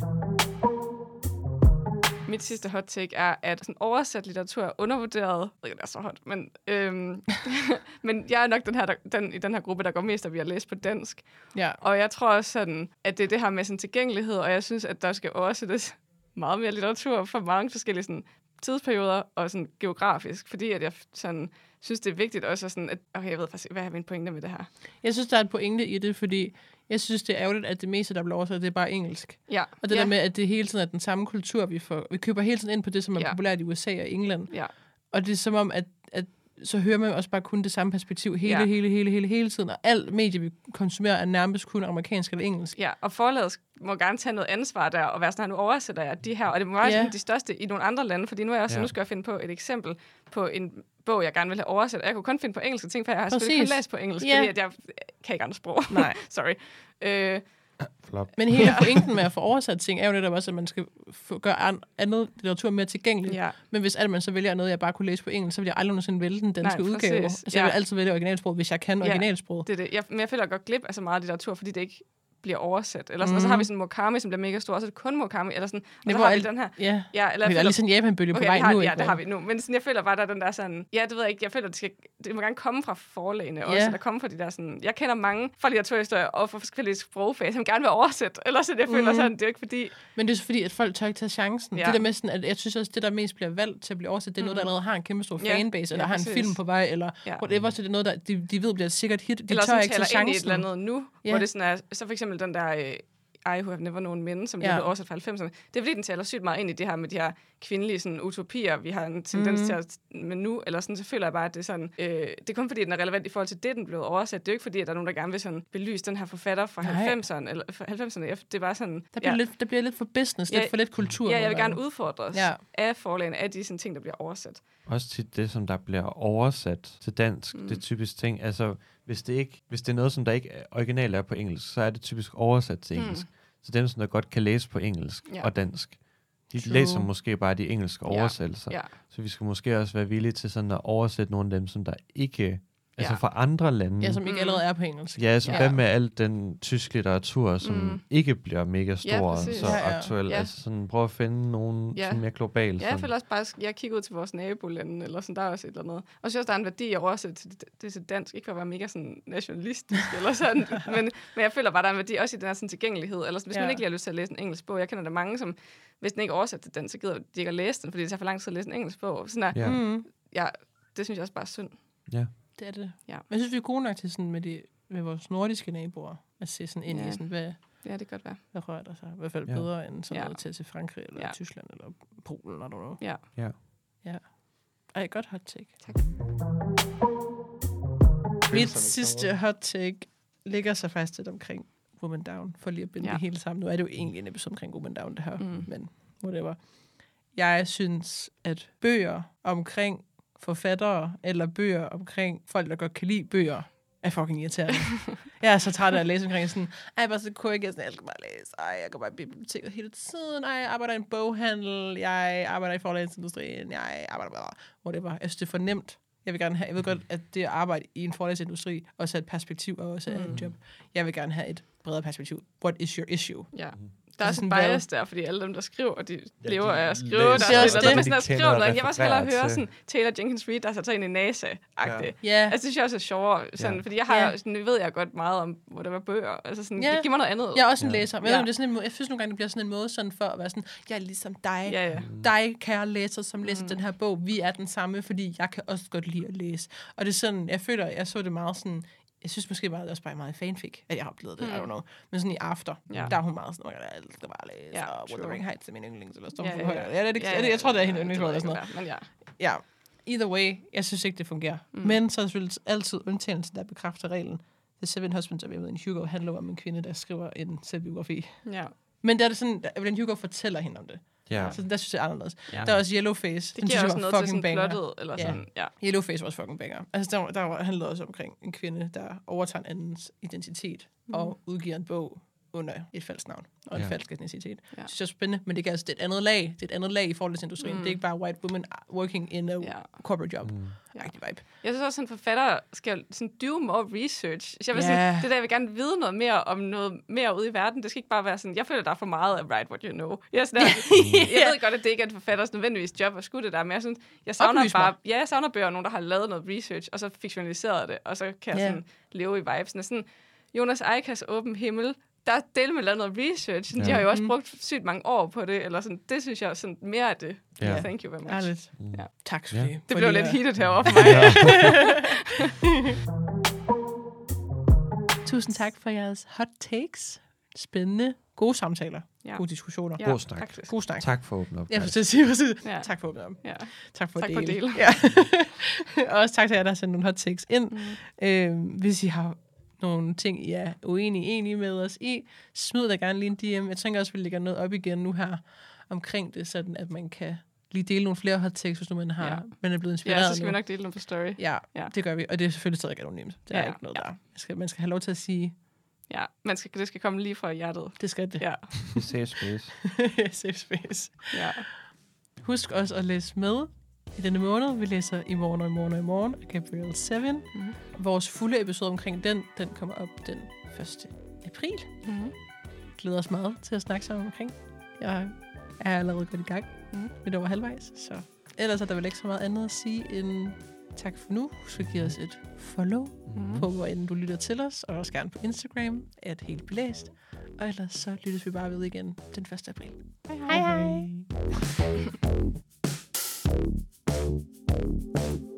Mit sidste hot take er, at sådan oversat litteratur er undervurderet. Jeg ved ikke, det er så hot, men, øhm, (laughs) men jeg er nok den her, der, den, i den her gruppe, der går mest op i at læse på dansk. Ja. Og jeg tror også sådan, at det er det her med sådan tilgængelighed, og jeg synes, at der skal oversættes meget mere litteratur for mange forskellige sådan, tidsperioder og sådan geografisk, fordi at jeg sådan, synes, det er vigtigt også sådan, at, okay, jeg ved faktisk hvad er min pointe med det her? Jeg synes, der er et pointe i det, fordi jeg synes, det er ærgerligt, at det meste, der bliver oversat, det er bare engelsk. Ja. Og det ja. der med, at det hele tiden er den samme kultur, vi får. Vi køber hele tiden ind på det, som er Ja. populært i USA og England. Ja. Og det er som om, at, at så hører man også bare kun det samme perspektiv hele, Ja. hele, hele, hele, hele tiden. Og alt medie, vi konsumerer, er nærmest kun amerikansk eller engelsk. Ja, og forlaget må gerne tage noget ansvar der, og være sådan, her, nu oversætter jeg de her, og det må være Ja. yeah. de største i nogle andre lande, fordi nu er jeg også, Ja. nu skal jeg finde på et eksempel på en bog, jeg gerne vil have oversat, jeg kunne kun finde på engelske ting, for jeg har selvfølgelig Præcis. kun læst på engelsk, Ja. fordi at jeg kan ikke andre sprog. Nej. (laughs) Sorry. Øh, Flop. Men hele pointen med at få oversat ting, er jo netop også, at man skal få, gøre an, andet litteratur mere tilgængeligt. ja. Men hvis alt man så vælger noget, jeg bare kunne læse på engelsk, så vil jeg aldrig nogensinde vælge den danske Nej, udgave. Altså, jeg vil Ja. altid vælge originalsproget, hvis jeg kan Ja. originalsproget. Det er det. Jeg, men jeg føler godt glip af så meget litteratur, fordi det ikke bliver oversat. Eller sådan. Mm. Og så har vi sådan Murakami, som bliver mega stor, og så er det kun Murakami. Eller sådan. Og Det så var har vi den her. Ja. Ja, eller Okay, der er lige sådan en Japan-bølge på Okay, vej vi har, nu. ja, det har vi nu. Men sådan, jeg føler bare, der er den der sådan... Ja, det ved jeg ikke. Jeg føler, det, skal, det må gerne komme fra forlagene også. Ja. Eller komme fra de der sådan... Jeg kender mange fra litteraturhistorier og fra forskellige sprogfag, som gerne vil oversætte. Eller sådan, jeg føler Mhm. sådan, det er jo ikke fordi... Men det er så fordi, at folk tør ikke tage chancen. Ja. Det der med sådan, at jeg synes også, det der mest bliver valgt til at blive oversat, det er noget, der Mhm. allerede har en kæmpe stor fanbase, eller har en film på vej, eller whatever, så det er noget, der de, de ved bliver sikkert hit. De eller tør sådan ikke tage taler ind i et chancen. eller andet nu, hvor det sådan er... Så for eksempel den der... Øh, I Who Have Never Known Men, som ja. Blev oversat fra 90'erne. Det er fordi, den taler sygt meget ind i det her med de her kvindelige sådan, utopier, vi har en tendens mm. til at... Men nu, eller sådan, så føler jeg bare, at det er sådan... Øh, det er kun fordi, den er relevant i forhold til det, den blev oversat. Det er jo ikke fordi, at der er nogen, der gerne vil sådan belyse den her forfatter fra Nej. 90'erne. Eller fra 90'erne. Jeg- Det er bare sådan... Der bliver, ja. lidt, der bliver lidt for business, Ja, lidt for lidt kultur. Ja, jeg vil gerne udfordres Ja. af forlagene, af de sådan, ting, der bliver oversat. Også tit det, som der bliver oversat til dansk, mm. Mm. det er typisk ting. Altså, hvis det, ikke, hvis det er noget, som der ikke er originalt er på engelsk, så er det typisk oversat til Mm. engelsk. Så dem, som der godt kan læse på engelsk Ja. og dansk, De True. læser måske bare de engelske Ja. oversættelser. Ja. Så vi skal måske også være villige til sådan at oversætte nogle af dem, som der ikke... Altså Ja. fra andre lande. Ja, som ikke Mm. allerede er på engelsk. Ja, så Ja. hvad med al den tysk litteratur, som Mm. ikke bliver mega stor, præcis. så Ja, ja. aktuel. Ja. Altså sådan, prøv at finde nogen Ja. sådan mere globalt. Ja, jeg føler også bare, at jeg kigger ud til vores nabolande, eller sådan, der er også et eller andet. Og så også, der er en værdi i at oversætte til, det til dansk, ikke for at være mega sådan nationalistisk (laughs) eller sådan, men, men jeg føler bare, der er en værdi også i den her sådan, tilgængelighed. Eller sådan, hvis Ja. man ikke lige har lyst til at læse en engelsk bog, jeg kender der mange, som hvis den ikke er oversat til dansk, så gider de ikke at læse den, fordi det tager for lang tid at læse en engelsk bog. Sådan er, Ja. Mm. ja, det synes jeg også bare er synd. ja. Det er det. Ja. Men jeg synes, vi er gode nok til sådan med, de, med vores nordiske naboer at se sådan ind Ja. i sådan, hvad, Ja, det kan godt være. hvad rører der sig. I hvert fald Ja. bedre end sådan Ja. noget til, til Frankrig eller Ja. Tyskland eller Polen, I don't know. Ja. Ja. Ja. Ej, godt hot take. Tak. Mit sidste hot take ligger sig faktisk lidt omkring Woman Down, for lige at binde Ja. det hele sammen. Nu er det jo egentlig en episode omkring Woman Down, det her, mm. men whatever. Jeg synes, at bøger omkring forfattere, eller bøger omkring folk, der godt kan lide bøger, er fucking irriterende. jeg er så træt af at læse omkring sådan, ej, bare så kunne jeg ikke, sådan, jeg skal bare læse, ej, jeg går bare i biblioteket hele tiden, ej, jeg arbejder i en boghandel, jeg arbejder i forlagsindustrien, jeg arbejder bare, whatever. Jeg synes, det er for nemt. Jeg vil gerne have, jeg ved godt, at det at arbejde i en forlagsindustri også er et perspektiv og også er Mm. en job. Jeg vil gerne have et bredere perspektiv. What is your issue? Ja. Mhm. Der er sådan en sådan, bias der, fordi alle dem, der skriver, de Ja, lever af at skrive. Der, Det er også sådan, det. der, der skriver noget. Jeg vil også hellere høre sådan Taylor Jenkins Reid, der så tager ind i NASA -agtigt. Ja. Altså, det synes jeg også er sjovere, sådan, Ja. fordi jeg har, Ja. sådan, ved jeg godt meget om, hvor der var bøger. Altså sådan, Ja. giv mig noget andet. Jeg er også en Ja. læser, men Ja. ja. det er sådan en måde, jeg synes nogle gange, det bliver sådan en måde sådan for at være sådan, jeg er ligesom dig. Ja, ja. Dig, kære læser, som læser Mm. den her bog. Vi er den samme, fordi jeg kan også godt lide at læse. Og det er sådan, jeg føler, jeg så det meget sådan, jeg synes måske meget, det er også bare meget fanfic, at jeg har oplevet det, Mm. I don't know. Men sådan i After, Ja. der er hun meget sådan, "Åh, jeg elsker bare at læse, Ja, og. Wuthering Heights er min yndlings, eller Storm Ja, ja, ja, ja, ja, det, Ja, ja, ja, jeg tror, det er hende ja, yndlingsbog ved eller sådan noget. Men ja. Ja, either way, jeg synes ikke, det fungerer. Mm. Men så er der selvfølgelig altid undtagelsen, der bekræfter reglen. The Seven Husbands of Evelyn Hugo handler om en kvinde, der skriver en selvbiografi. ja. Men der er det sådan, at Evelyn Hugo fortæller hende om det. Ja. Så der synes jeg er anderledes. Ja. Der er også Yellowface. Det Den giver synes også noget til fucking sådan banger. plottet, eller Ja. sådan, ja. Yellowface var også fucking banger. Altså, der, var- der var, handlede også omkring en kvinde, der overtager en andens identitet mm. og udgiver en bog under et falsk navn og en Ja. falsk etnicitet. Ja. Det synes jeg er spændende, men det, kan, altså, det er et andet lag. Det er et andet lag i forholdsindustrien. Mm. Mm. Det er ikke bare white women working in a Ja. corporate job. Mm. Ja. Rigtig vibe. Jeg synes også, at en forfatter skal sådan do more research. Så jeg vil Ja. sådan, det der, jeg vil gerne vide noget mere om noget mere ude i verden. Det skal ikke bare være sådan, jeg føler, der er for meget af write what you know. Jeg, er sådan, der, (laughs) jeg ved godt, at det ikke er en forfatters nødvendigvis job at skulle det der, men jeg, synes, jeg savner Oplys mig. bare, ja, jeg savner bøger, nogen, der har lavet noget research, og så fiktionaliseret det, og så kan jeg Ja. sådan leve i vibesen. Sådan, Jonas Eikas Åben Himmel, der er del med lavet noget research. Sådan, De Ja. har jo også Mhm. brugt sygt mange år på det, eller sådan, det synes jeg er sådan mere af det. Ja. Thank you very much. Ærligt. Mm. Ja. Tak, Ja. Sofie. Det for blev lige lidt at- heated herovre for mig. (laughs) Tusind tak for jeres hot takes. Spændende. Gode samtaler. Ja. Ja. Gode diskussioner. Ja, God snak. faktisk. God snak. Tak for at åbne op. Jeg får til at sige, Ja. ja. tak for at åbne op. Ja. Tak for Tak at for at dele. dele. Ja. og (laughs) også tak til jer, der har sendt nogle hot takes ind. Mm. Øh, hvis I har nogle ting, I er uenige, enige med os i, smid da gerne lige en DM. Jeg tænker også, vi lægger noget op igen nu her omkring det, sådan at man kan lige dele nogle flere hot takes, hvis nu man, har, Ja. man er blevet inspireret. Ja, så skal vi nu. nok dele dem på story. Ja, Ja. det gør vi. Og det er selvfølgelig stadig anonymt. Det er Ja, ikke noget ja. der. Man skal, man skal have lov til at sige, Ja, man skal, det skal komme lige fra hjertet. det skal det. Ja, (laughs) safe space. (laughs) Safe space. ja. Husk også at læse med i denne måned. Vi læser i morgen og i morgen og i morgen af Gabriel 7. Mhm. Vores fulde episode omkring den, den kommer op den 1. april. Mm-hmm. Glæder os meget til at snakke sammen omkring. Jeg er allerede gået i gang. Mhm. Lidt over halvvejs. Så ellers er der vel ikke så meget andet at sige end tak for nu. At give os et follow Mhm. på, hvor end du lytter til os. Og også gerne på Instagram, at helt belæst. Og ellers så lyttes vi bare ved igen den 1. april. Hej Hej hej! (laughs) Thank you.